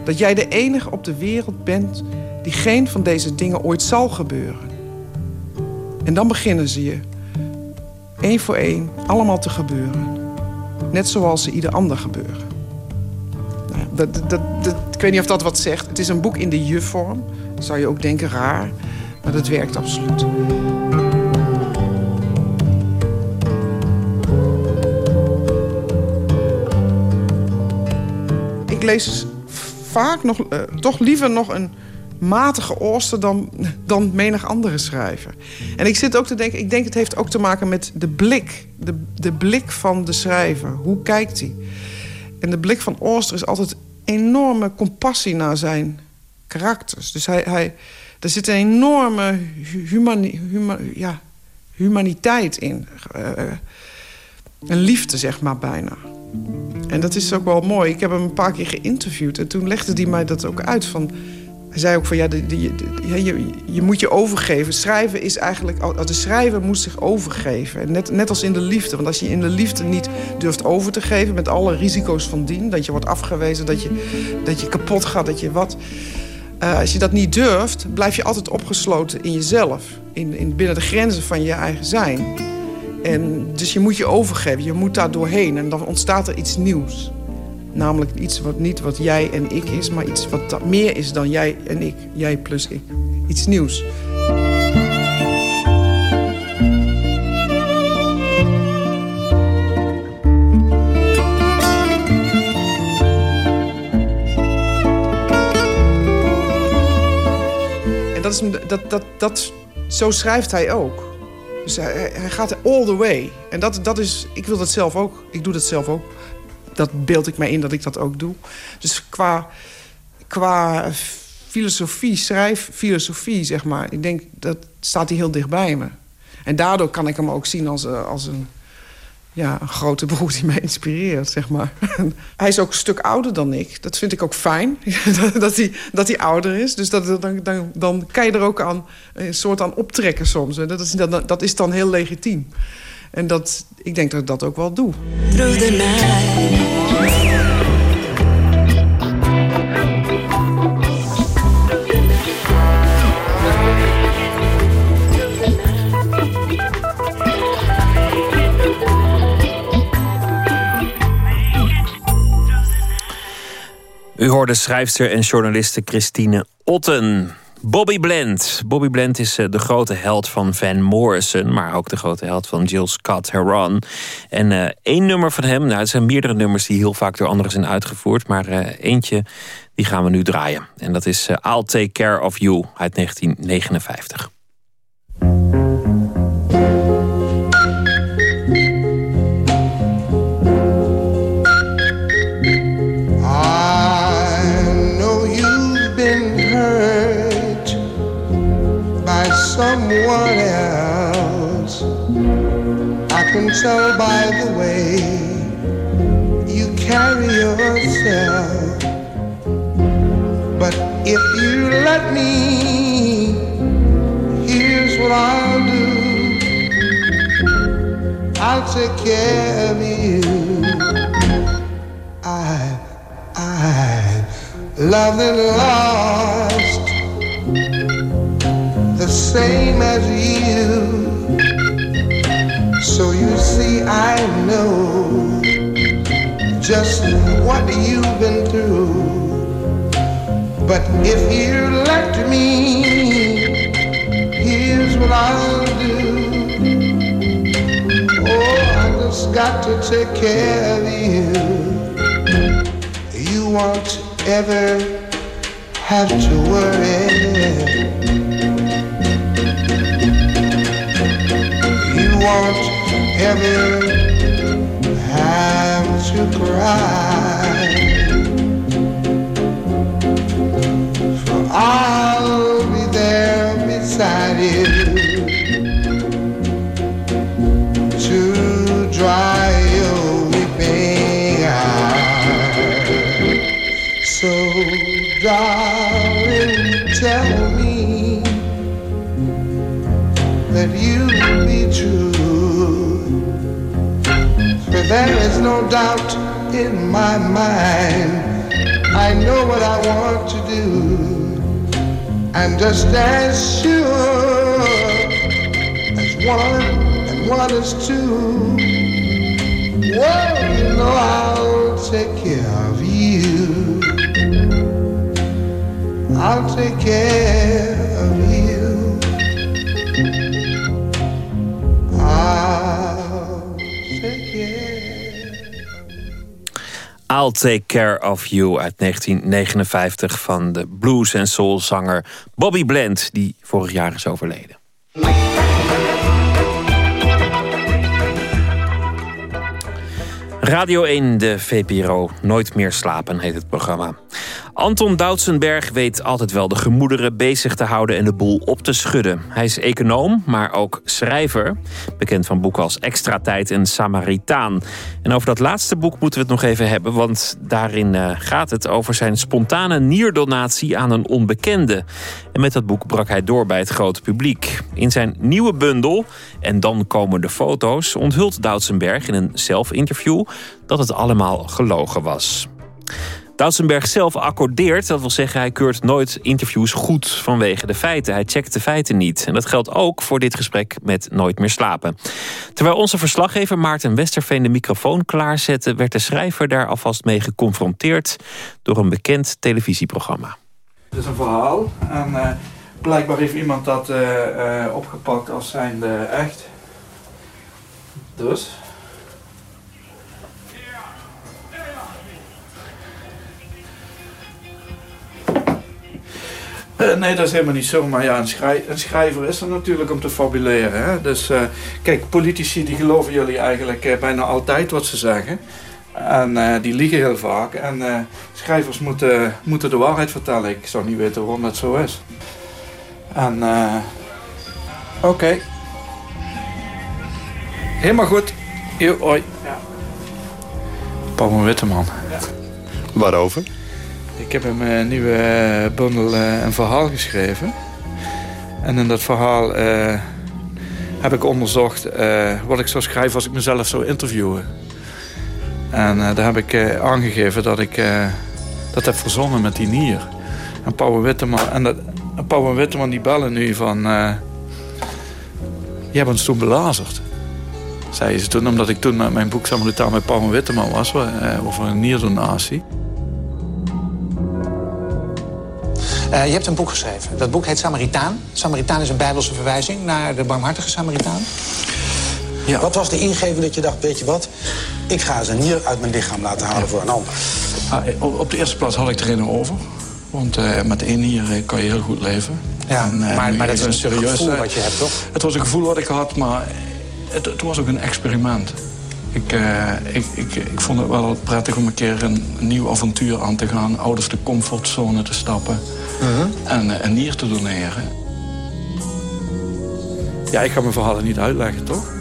Dat jij de enige op de wereld bent die geen van deze dingen ooit zal gebeuren. En dan beginnen ze je, één voor één, allemaal te gebeuren. Net zoals ze ieder ander gebeuren. Nou dat, dat- ik weet niet of dat wat zegt. Het is een boek in de je-vorm. Zou je ook denken raar, maar dat werkt absoluut. Lees vaak nog, eh, toch liever nog een matige Ooster dan, dan menig andere schrijver. En ik zit ook te denken, ik denk het heeft ook te maken met de blik. De, de blik van de schrijver. Hoe kijkt hij? En de blik van Ooster is altijd enorme compassie naar zijn karakters. Dus hij, hij, er zit een enorme hu- humani, huma- ja, humaniteit in. Eh, een liefde, zeg maar, bijna. En dat is ook wel mooi. Ik heb hem een paar keer geïnterviewd en toen legde hij mij dat ook uit. Van, hij zei ook van ja, de, je, je moet je overgeven. Schrijven is eigenlijk. De schrijver moet zich overgeven. En Net, net als in de liefde. Want als je in de liefde niet durft over te geven. met alle risico's van dien. dat je wordt afgewezen, dat je, dat je kapot gaat, dat je wat. eh, als je dat niet durft, blijf je altijd opgesloten in jezelf. In, in, binnen de grenzen van je eigen zijn. En dus je moet je overgeven, je moet daar doorheen. En dan ontstaat er iets nieuws. Namelijk iets wat niet wat jij en ik is, maar iets wat meer is dan jij en ik. Jij plus ik. Iets nieuws. En dat is, dat, dat, dat, zo schrijft hij ook. Dus hij, hij- gaat all the way. En dat, dat is, ik wil dat zelf ook. Ik doe dat zelf ook. Dat beeld ik mij in dat ik dat ook doe. Dus qua, qua filosofie, schrijffilosofie, zeg maar. Ik denk, dat staat hij heel dicht bij me. En daardoor kan ik hem ook zien als, eh, als een, ja, een grote broer die mij inspireert, zeg maar. hij is ook een stuk ouder dan ik. Dat vind ik ook fijn, dat, hij, dat hij ouder is. Dus dat, dan, dan, dan kan je er ook aan, een soort aan optrekken soms. Dat is, dat, dat is dan heel legitiem. En dat, ik denk dat ik dat ook wel doe. U hoorde schrijfster en journaliste Christine Otten. Bobby Bland. Bobby Bland is eh, de grote held van Van Morrison, maar ook de grote held van Jill Scott Heron. En uh, één nummer van hem, nou, het zijn meerdere nummers die heel vaak door anderen zijn uitgevoerd, maar uh, eentje die gaan we nu draaien. En dat is I'll Take Care of You uit 1959. Else. I can tell by the way you carry yourself. But if you let me, here's what I'll do. I'll take care of you. I, I love the same as you. So you see, I know just what you've been through. But if you let me, here's what I'll do. Oh, I just got to take care of you. You won't ever have to worry. Won't ever have to cry. No doubt in my mind. I know what I want to do. And just as sure as one and one is two, well, you know I'll take care of you. I'll take care of you. I'll Take Care of You uit 1959 van de blues- en soulzanger Bobby Bland, die vorig jaar is overleden. Radio 1, de VPRO. Nooit meer slapen heet het programma. Anton Doutsenberg weet altijd wel de gemoederen bezig te houden en de boel op te schudden. Hij is econoom, maar ook schrijver. Bekend van boeken als Extra Tijd en Samaritaan. En over dat laatste boek moeten we het nog even hebben, want daarin uh, gaat het over zijn spontane nierdonatie aan een onbekende. En met dat boek brak hij door bij het grote publiek. In zijn nieuwe bundel, en dan komen de foto's, onthult Doutsenberg in een zelfinterview dat het allemaal gelogen was. Doutsenberg zelf accordeert, dat wil zeggen hij keurt nooit interviews goed vanwege de feiten. Hij checkt de feiten niet. En dat geldt ook voor dit gesprek met Nooit meer slapen. Terwijl onze verslaggever Maarten Westerveen de microfoon klaarzette, werd de schrijver daar alvast mee geconfronteerd door een bekend televisieprogramma. Het is een verhaal en uh, blijkbaar heeft iemand dat uh, uh, opgepakt als zijnde echt. Dus, Uh, nee, dat is helemaal niet zo. Maar ja, een, schrij een schrijver is er natuurlijk om te fabuleren. Hè? Dus uh, kijk, politici die geloven jullie eigenlijk uh, bijna altijd wat ze zeggen. En die liegen heel vaak. En schrijvers moeten, moeten de waarheid vertellen. Ik zou niet weten waarom dat zo is. En oké. Okay. Helemaal goed. Yo, hoi. Ja. Paul Witteman. Ja. Waarover? Ik heb in mijn nieuwe bundel uh, een verhaal geschreven. En in dat verhaal heb ik onderzocht wat ik zou schrijven als ik mezelf zou interviewen. En daar heb ik aangegeven dat ik dat heb verzonnen met die nier. En Pauw Witteman, en dat, Pauw die bellen nu van... je hebt ons toen belazerd. Zeiden ze toen, omdat ik toen met mijn boek Samaritaan met Pauw Witteman was... over een nierdonatie. Je hebt een boek geschreven. Dat boek heet Samaritaan. Samaritaan is een bijbelse verwijzing naar de barmhartige Samaritaan. Ja. Wat was de ingeving dat je dacht, weet je wat... ik ga ze nier uit mijn lichaam laten halen voor een ander? Ah, op de eerste plaats had ik erin over. Want uh, met één nier kan je heel goed leven. Ja, en, maar, maar dat is een serieus, gevoel wat je hebt, toch? Het was een gevoel wat ik had, maar het, het was ook een experiment. Ik, uh, ik, ik, ik vond het wel prettig om een keer een, nieuw avontuur aan te gaan. Out of de comfortzone te stappen. -huh. En een nier te doneren. Ja, ik ga mijn verhalen niet uitleggen, toch?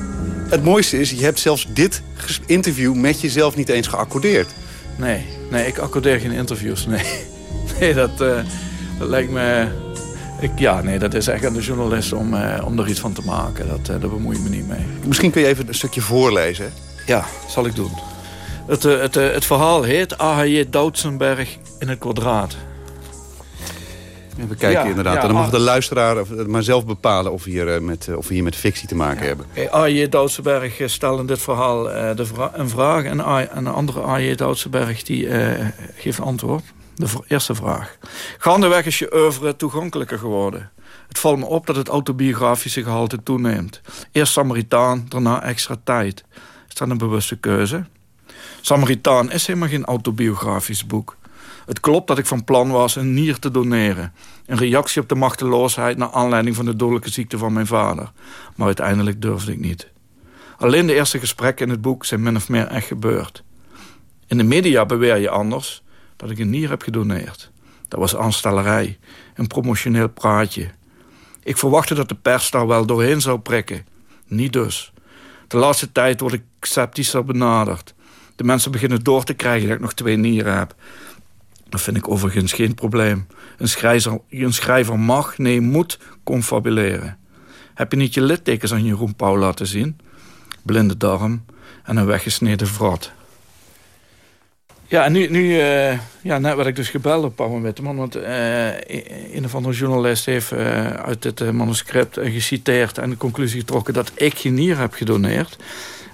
Het mooiste is, je hebt zelfs dit interview met jezelf niet eens geaccordeerd. Nee, nee ik accordeer geen interviews, nee. Nee, dat, uh, dat lijkt me... Ik, ja, nee, dat is echt aan de journalist om, uh, om er iets van te maken. Dat, uh, daar bemoei ik me niet mee. Misschien kun je even een stukje voorlezen. Ja, zal ik doen. Het, het, het verhaal heet A.H.J. Doutsenberg in het kwadraat. We kijken ja, inderdaad. Ja, en dan mag de luisteraar maar zelf bepalen of we hier met, of we hier met fictie te maken ja. hebben. A.J. Doutsenberg stelt in dit verhaal uh, de vra een vraag. En, een andere A.J. Doutsenberg die, uh, geeft antwoord. De eerste vraag. Gaandeweg is je oeuvre toegankelijker geworden. Het valt me op dat het autobiografische gehalte toeneemt. Eerst Samaritaan, daarna extra tijd. Is dat een bewuste keuze? Samaritaan is helemaal geen autobiografisch boek. Het klopt dat ik van plan was een nier te doneren. Een reactie op de machteloosheid naar aanleiding van de dodelijke ziekte van mijn vader. Maar uiteindelijk durfde ik niet. Alleen de eerste gesprekken in het boek zijn min of meer echt gebeurd. In de media beweer je anders dat ik een nier heb gedoneerd. Dat was aanstellerij, een promotioneel praatje. Ik verwachtte dat de pers daar wel doorheen zou prikken. Niet dus. De laatste tijd word ik sceptischer benaderd. De mensen beginnen door te krijgen dat ik nog twee nieren heb. Dat vind ik overigens geen probleem. Een schrijver, mag, nee, moet confabuleren. Heb je niet je littekens aan Jeroen Pauw laten zien? Blinde darm en een weggesneden vrat. Ja, en nu, nu uh, ja, net werd ik dus gebeld op Paul Witteman. Want uh, een of andere journalist heeft uh, uit dit manuscript geciteerd... en de conclusie getrokken dat ik geen nier heb gedoneerd.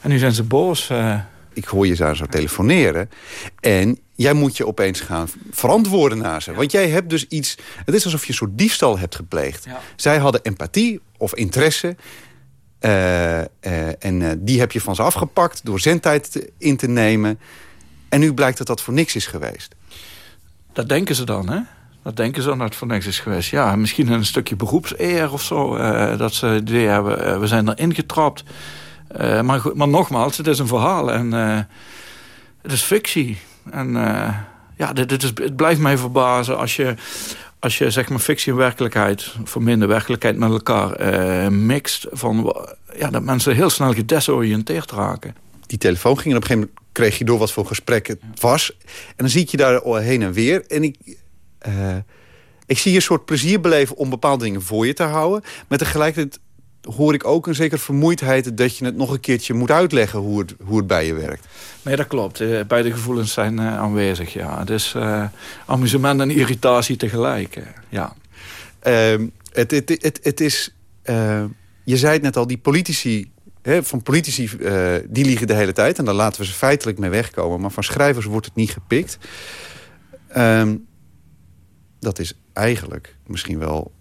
En nu zijn ze boos. Ik hoor je daar zo telefoneren. En jij moet je opeens gaan verantwoorden naar ze. Want jij hebt dus iets... Het is alsof je een soort diefstal hebt gepleegd. Ja. Zij hadden empathie of interesse... en die heb je van ze afgepakt door zendtijd in te nemen... En nu blijkt dat dat voor niks is geweest. Dat denken ze dan, hè? Dat denken ze dan dat het voor niks is geweest. Ja, misschien een stukje beroepseer of zo. Uh, dat ze het idee hebben, uh, we zijn erin getrapt. Uh, maar, maar nogmaals, het is een verhaal. En het is fictie. En ja, dit, het blijft mij verbazen als je... Als je zeg maar fictie en werkelijkheid, verminder werkelijkheid met elkaar mixt, van, ja, dat mensen heel snel gedesoriënteerd raken. Die telefoon ging en op een gegeven moment kreeg je door wat voor gesprek het was. En dan zie ik je daar heen en weer. En ik, uh, ik zie je een soort plezier beleven om bepaalde dingen voor je te houden. Maar tegelijkertijd hoor ik ook een zekere vermoeidheid... dat je het nog een keertje moet uitleggen hoe het, hoe het bij je werkt. Nee, dat klopt. Uh, beide gevoelens zijn uh, aanwezig, ja. Is amusement en irritatie tegelijk, ja. Ehm, het, het, het, het is... je zei het net al, die politici van politici, uh, die liegen de hele tijd. En daar laten we ze feitelijk mee wegkomen. Maar van schrijvers wordt het niet gepikt. Um, dat is eigenlijk misschien wel...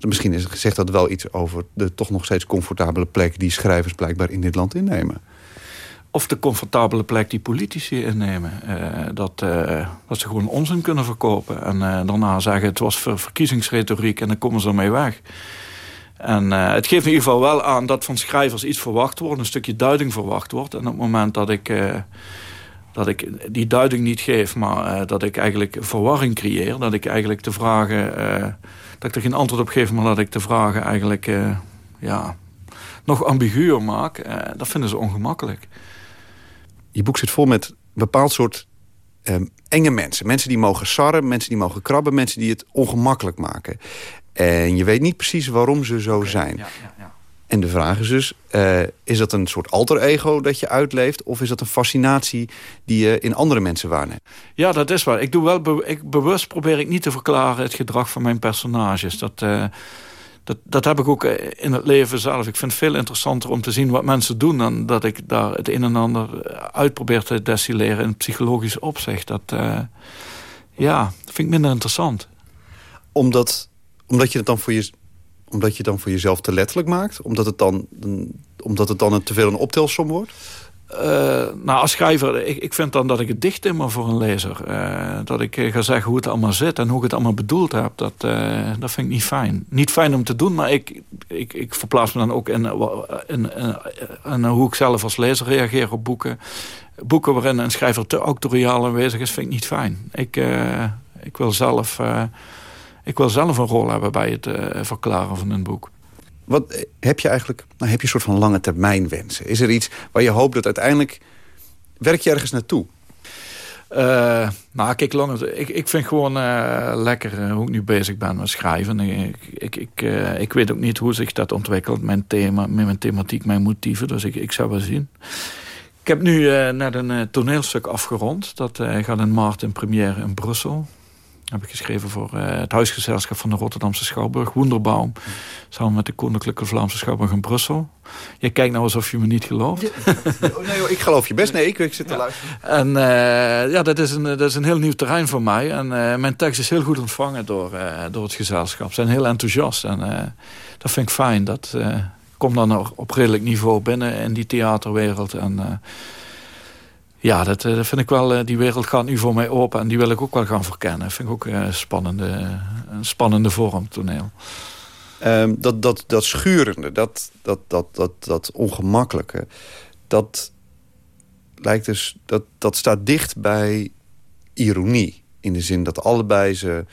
Misschien is, zegt dat wel iets over de toch nog steeds comfortabele plek... die schrijvers blijkbaar in dit land innemen. Of de comfortabele plek die politici innemen. Uh, dat, uh, dat ze gewoon onzin kunnen verkopen. En daarna zeggen het was ver verkiezingsretoriek en dan komen ze ermee weg. En uh, het geeft in ieder geval wel aan dat van schrijvers iets verwacht wordt. Een stukje duiding verwacht wordt. En op het moment dat ik, uh, dat ik die duiding niet geef... maar uh, dat ik eigenlijk verwarring creëer... dat ik eigenlijk de vragen... dat ik er geen antwoord op geef... maar dat ik de vragen eigenlijk ja, nog ambiguur maak... dat vinden ze ongemakkelijk. Je boek zit vol met een bepaald soort enge mensen. Mensen die mogen sarren, mensen die mogen krabben... mensen die het ongemakkelijk maken. En je weet niet precies waarom ze zo okay, zijn. Ja, ja, ja. En de vraag is dus, uh, is dat een soort alter ego dat je uitleeft... of is dat een fascinatie die je in andere mensen waarneemt? Ja, dat is waar. Ik doe wel be ik, bewust probeer ik niet te verklaren het gedrag van mijn personages. Dat, uh, dat, dat heb ik ook eh, in het leven zelf. Ik vind het veel interessanter om te zien wat mensen doen... dan dat ik daar het een en ander uit probeer te destilleren in psychologisch opzicht. Dat, uh, ja, dat vind ik minder interessant. omdat, omdat, je het dan voor je, omdat je dan voor jezelf te letterlijk maakt? Omdat het dan, omdat het dan een, te veel een optelsom wordt? Uh, nou, als schrijver, ik, ik vind dan dat ik het dicht timmer voor een lezer. Uh, dat ik ga zeggen hoe het allemaal zit en hoe ik het allemaal bedoeld heb. Dat, dat vind ik niet fijn. Niet fijn om te doen, maar ik, ik, ik verplaats me dan ook in, in, in, in, hoe ik zelf als lezer reageer op boeken. Boeken waarin een schrijver te autoriaal aanwezig is, vind ik niet fijn. Ik, ik, wil, zelf, ik wil zelf een rol hebben bij het verklaren van een boek. Wat heb je eigenlijk, nou, heb je een soort van lange termijn wensen? Is er iets waar je hoopt dat uiteindelijk... Werk je ergens naartoe? Uh, nou, kijk, langer, ik, ik vind gewoon uh, lekker uh, hoe ik nu bezig ben met schrijven. Ik, ik, ik, ik weet ook niet hoe zich dat ontwikkelt, mijn thema, mijn thematiek, mijn motieven. Dus ik, ik zou wel zien. Ik heb nu net een toneelstuk afgerond. Dat gaat in maart in première in Brussel heb ik geschreven voor uh, het huisgezelschap van de Rotterdamse Schouwburg, Wonderbaum. Samen met de Koninklijke Vlaamse Schouwburg in Brussel. Je kijkt nou alsof je me niet gelooft. nee ik geloof je best. Nee, ik, ik zit te ja. luisteren. En uh, ja, dat is, een, dat is een heel nieuw terrein voor mij. En uh, mijn tekst is heel goed ontvangen door, door het gezelschap. Ze zijn heel enthousiast. En dat vind ik fijn. Dat komt dan op redelijk niveau binnen in die theaterwereld. En ja, dat, eh, dat, vind ik wel, eh, die wereld gaat nu voor mij open. En die wil ik ook wel gaan verkennen. Dat vind ik ook een eh, spannende, een spannende vorm, toneel. Um, dat, dat, dat schurende, dat, dat, dat, dat, dat ongemakkelijke... dat lijkt dus, dat, dat staat dicht bij ironie. In de zin dat allebei ze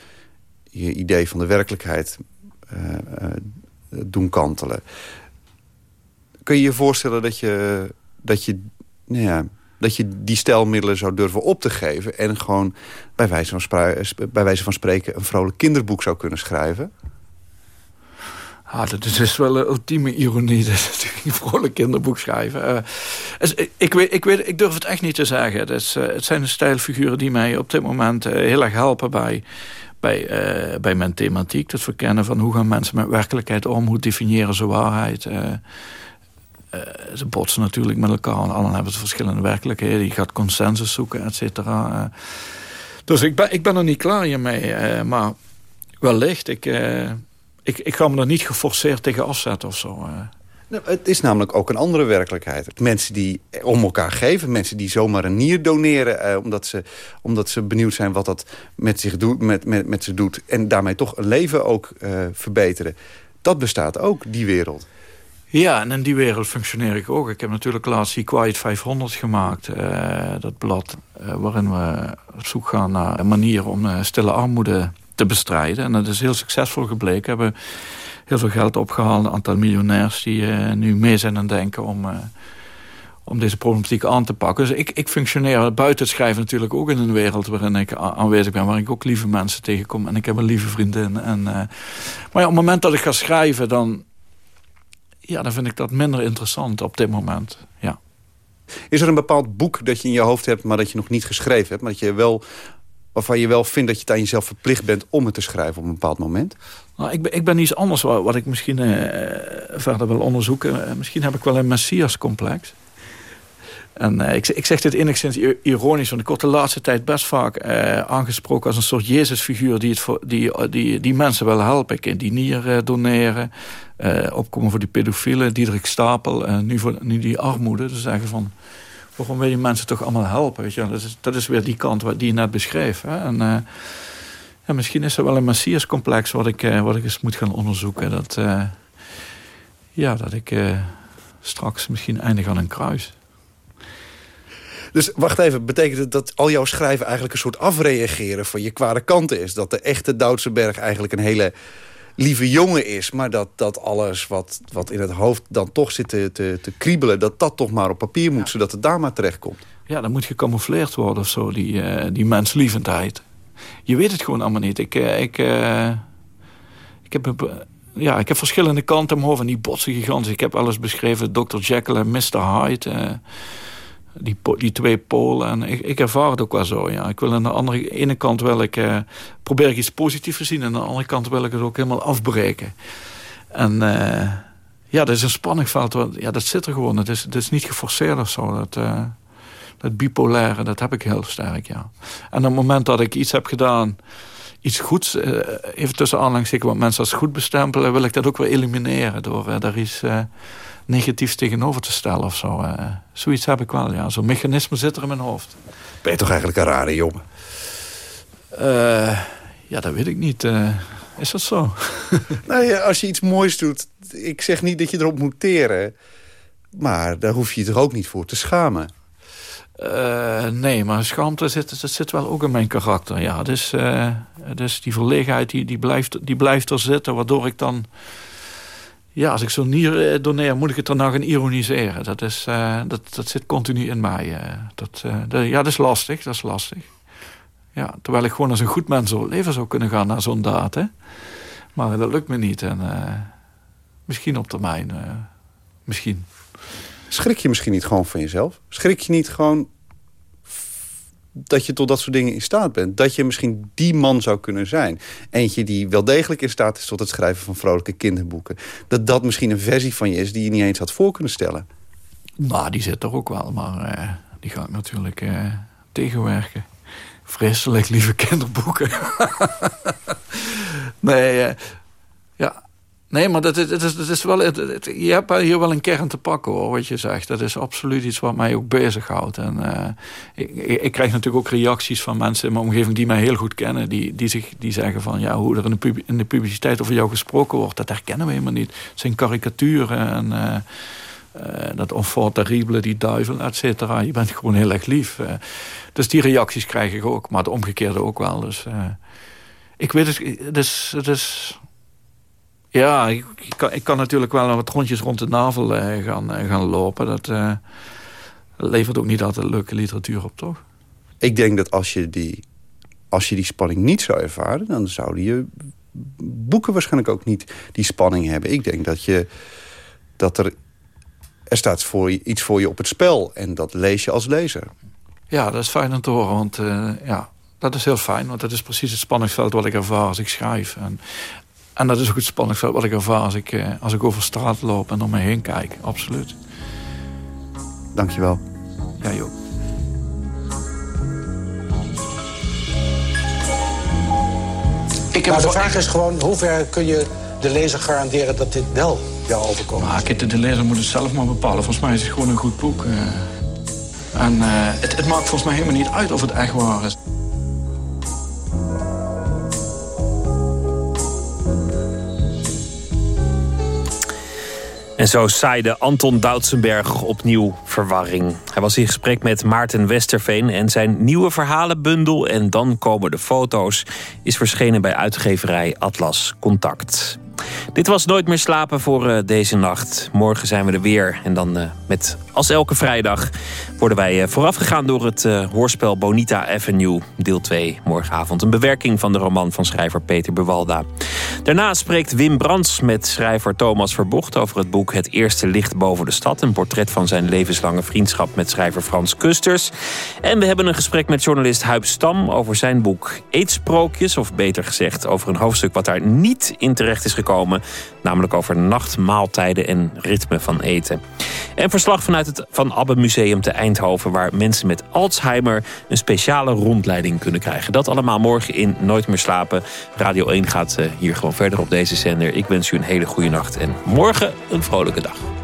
je idee van de werkelijkheid doen kantelen. Kun je je voorstellen dat je, dat je nou ja, dat je die stelmiddelen zou durven op te geven... en gewoon bij wijze van, wijze van spreken een vrolijk kinderboek zou kunnen schrijven? Ah, dat is dus wel een ultieme ironie. Dat is een vrolijk kinderboek schrijven. Uh, ik, weet, ik, weet, ik durf het echt niet te zeggen. Het, het zijn de stijlfiguren die mij op dit moment uh, heel erg helpen bij, bij, bij mijn thematiek. Het verkennen van hoe gaan mensen met werkelijkheid om. Hoe definiëren ze waarheid. Eh, ze botsen natuurlijk met elkaar. En allen hebben ze verschillende werkelijkheden. Je gaat consensus zoeken, et cetera. Eh, dus ik ben, ik ben er niet klaar hiermee. Uh, maar wellicht, ik, ik, ik ga me er niet geforceerd tegen afzetten of zo. Nou, het is namelijk ook een andere werkelijkheid. Mensen die om elkaar geven. Mensen die zomaar een nier doneren. omdat, ze, omdat ze benieuwd zijn wat dat met, zich doet, met, met, met ze doet. En daarmee toch een leven ook verbeteren. Dat bestaat ook, die wereld. Ja, en in die wereld functioneer ik ook. Ik heb natuurlijk laatst die Quiet 500 gemaakt. Uh, dat blad uh, waarin we op zoek gaan naar een manier om uh, stille armoede te bestrijden. En dat is heel succesvol gebleken. We hebben heel veel geld opgehaald. Een aantal miljonairs die nu mee zijn aan denken om, om deze problematiek aan te pakken. Dus ik, ik functioneer buiten het schrijven natuurlijk ook in een wereld waarin ik aanwezig ben. Waar ik ook lieve mensen tegenkom. En ik heb een lieve vriendin. En, maar ja, op het moment dat ik ga schrijven dan ja, dan vind ik dat minder interessant op dit moment. Ja. Is er een bepaald boek dat je in je hoofd hebt... maar dat je nog niet geschreven hebt... maar dat je wel, waarvan je wel vindt dat je het aan jezelf verplicht bent... om het te schrijven op een bepaald moment? Nou, ik, ben, ik ben iets anders wat, wat ik misschien eh, verder wil onderzoeken. Eh, misschien heb ik wel een messias-complex. En uh, ik, ik, zeg dit enigszins ironisch, want ik word de laatste tijd best vaak uh, aangesproken als een soort Jezusfiguur die, het die, die, die mensen wil helpen. Ik die nier doneren, opkomen voor die pedofielen, Diederik Stapel, nu, voor, nu die armoede. Dus zeggen van, waarom wil je mensen toch allemaal helpen? Weet je? Dat, is, dat is weer die kant wat, die je net beschreef. Hè? En, ja, misschien is er wel een messiascomplex wat ik, wat ik eens moet gaan onderzoeken. Dat, ja, dat ik straks misschien eindig aan een kruis. Dus wacht even, betekent het dat al jouw schrijven eigenlijk een soort afreageren van je kwade kanten is? Dat de echte Doutsenberg eigenlijk een hele lieve jongen is... maar dat, dat alles wat, wat in het hoofd dan toch zit te, te, te kriebelen... dat dat toch maar op papier moet, zodat het daar maar terecht komt. Ja, dan moet gecamoufleerd worden of zo, die, uh, die menslievendheid. Je weet het gewoon allemaal niet. Ik, uh, ik, uh, ik heb... ja, ik heb verschillende kanten omhoog en die botsen gigantisch. Ik heb alles beschreven, Dr. Jekyll en Mr. Hyde die, twee polen. En ik, ik ervaar het ook wel zo. Ja. Ik wil aan de andere ene kant wil ik, uh, probeer ik iets positiefs te zien. En aan de andere kant wil ik het ook helemaal afbreken. En uh, ja, dat is een spanningveld. Ja, dat zit er gewoon. Het is, het is niet geforceerd of zo. Dat, uh, dat bipolaire, dat heb ik heel sterk, ja. En op het moment dat ik iets heb gedaan iets goeds, uh, even tussen aanhalingstekens wat mensen als goed bestempelen, wil ik dat ook weer elimineren door uh, daar uh, negatiefs tegenover te stellen of zo. zoiets heb ik wel, ja. Zo'n mechanisme zit er in mijn hoofd. Ben je toch eigenlijk een rare jongen? ja, dat weet ik niet. is dat zo? nou ja, als je iets moois doet, ik zeg niet dat je erop moet teren. Maar daar hoef je je toch ook niet voor te schamen. Uh, nee, maar schaamte zit, dat zit wel ook in mijn karakter. Ja, dus, uh, dus die verlegenheid die, die, blijft, die blijft er zitten, waardoor ik dan... Ja, als ik zo nier doneer, moet ik het daarna gaan ironiseren. Dat, is, uh, dat, dat zit continu in mij. dat, dat, ja, dat is lastig, dat is lastig. Ja, terwijl ik gewoon als een goed mens zo leven zou kunnen gaan naar zo'n daad. Maar dat lukt me niet. En, misschien op termijn. misschien. Schrik je misschien niet gewoon van jezelf? Schrik je niet gewoon dat je tot dat soort dingen in staat bent? Dat je misschien die man zou kunnen zijn. Eentje die wel degelijk in staat is tot het schrijven van vrolijke kinderboeken. Dat dat misschien een versie van je is die je niet eens had voor kunnen stellen. Nou, die zit er ook wel, maar uh, die ga ik natuurlijk uh, tegenwerken. Vreselijk lieve kinderboeken. nee, uh, Nee, maar dat, dat, is, dat is wel, je hebt hier wel een kern te pakken hoor, wat je zegt. Dat is absoluut iets wat mij ook bezighoudt. En, uh, ik, ik, krijg natuurlijk ook reacties van mensen in mijn omgeving die mij heel goed kennen. Die, die, zich, die zeggen van ja, hoe er in de, in de publiciteit over jou gesproken wordt, dat herkennen we helemaal niet. Het zijn karikaturen en uh, uh, dat enfant terrible, die duivel, et cetera. Je bent gewoon heel erg lief. dus die reacties krijg ik ook, maar de omgekeerde ook wel. Dus ik weet het, dus, het is ja, ik, kan, ik kan natuurlijk wel wat rondjes rond de navel eh, gaan, eh, gaan lopen. Dat uh, levert ook niet altijd leuke literatuur op, toch? Ik denk dat als je die, als je die spanning niet zou ervaren... dan zouden je boeken waarschijnlijk ook niet die spanning hebben. Ik denk dat, je, dat er, er staat voor je, iets voor je op het spel. En dat lees je als lezer. Ja, dat is fijn om te horen. Want ja, dat is heel fijn. Want dat is precies het spanningsveld wat ik ervaar als ik schrijf. En, en dat is ook het spannendste wat ik ervaar als ik, eh, als ik over straat loop en om me heen kijk. Absoluut. Dankjewel. Ja, joh. Ik heb de vraag is gewoon, hoe ver kun je de lezer garanderen dat dit wel jou overkomt? Nou, de lezer moet het zelf maar bepalen. Volgens mij is het gewoon een goed boek. Eh. en uh, het, het maakt volgens mij helemaal niet uit of het echt waar is. En zo zaaide Anton Doutsenberg opnieuw verwarring. Hij was in gesprek met Maarten Westerveen en zijn nieuwe verhalenbundel... en dan komen de foto's, is verschenen bij uitgeverij Atlas Contact. Dit was Nooit meer slapen voor uh, deze nacht. Morgen zijn we er weer. En dan uh, met, als elke vrijdag, worden wij uh, voorafgegaan door het hoorspel Bonita Avenue, deel 2, morgenavond. Een bewerking van de roman van schrijver Peter Bewalda. Daarna spreekt Wim Brands met schrijver Thomas Verbocht over het boek Het Eerste Licht boven de stad. Een portret van zijn levenslange vriendschap met schrijver Frans Kusters. En we hebben een gesprek met journalist Huib Stam over zijn boek Eetsprookjes, of beter gezegd over een hoofdstuk wat daar niet in terecht is gekomen namelijk over nachtmaaltijden en ritme van eten. En verslag vanuit het Van Abbe Museum te Eindhoven... waar mensen met Alzheimer een speciale rondleiding kunnen krijgen. Dat allemaal morgen in Nooit meer slapen. Radio 1 gaat eh, hier gewoon verder op deze zender. Ik wens u een hele goede nacht en morgen een vrolijke dag.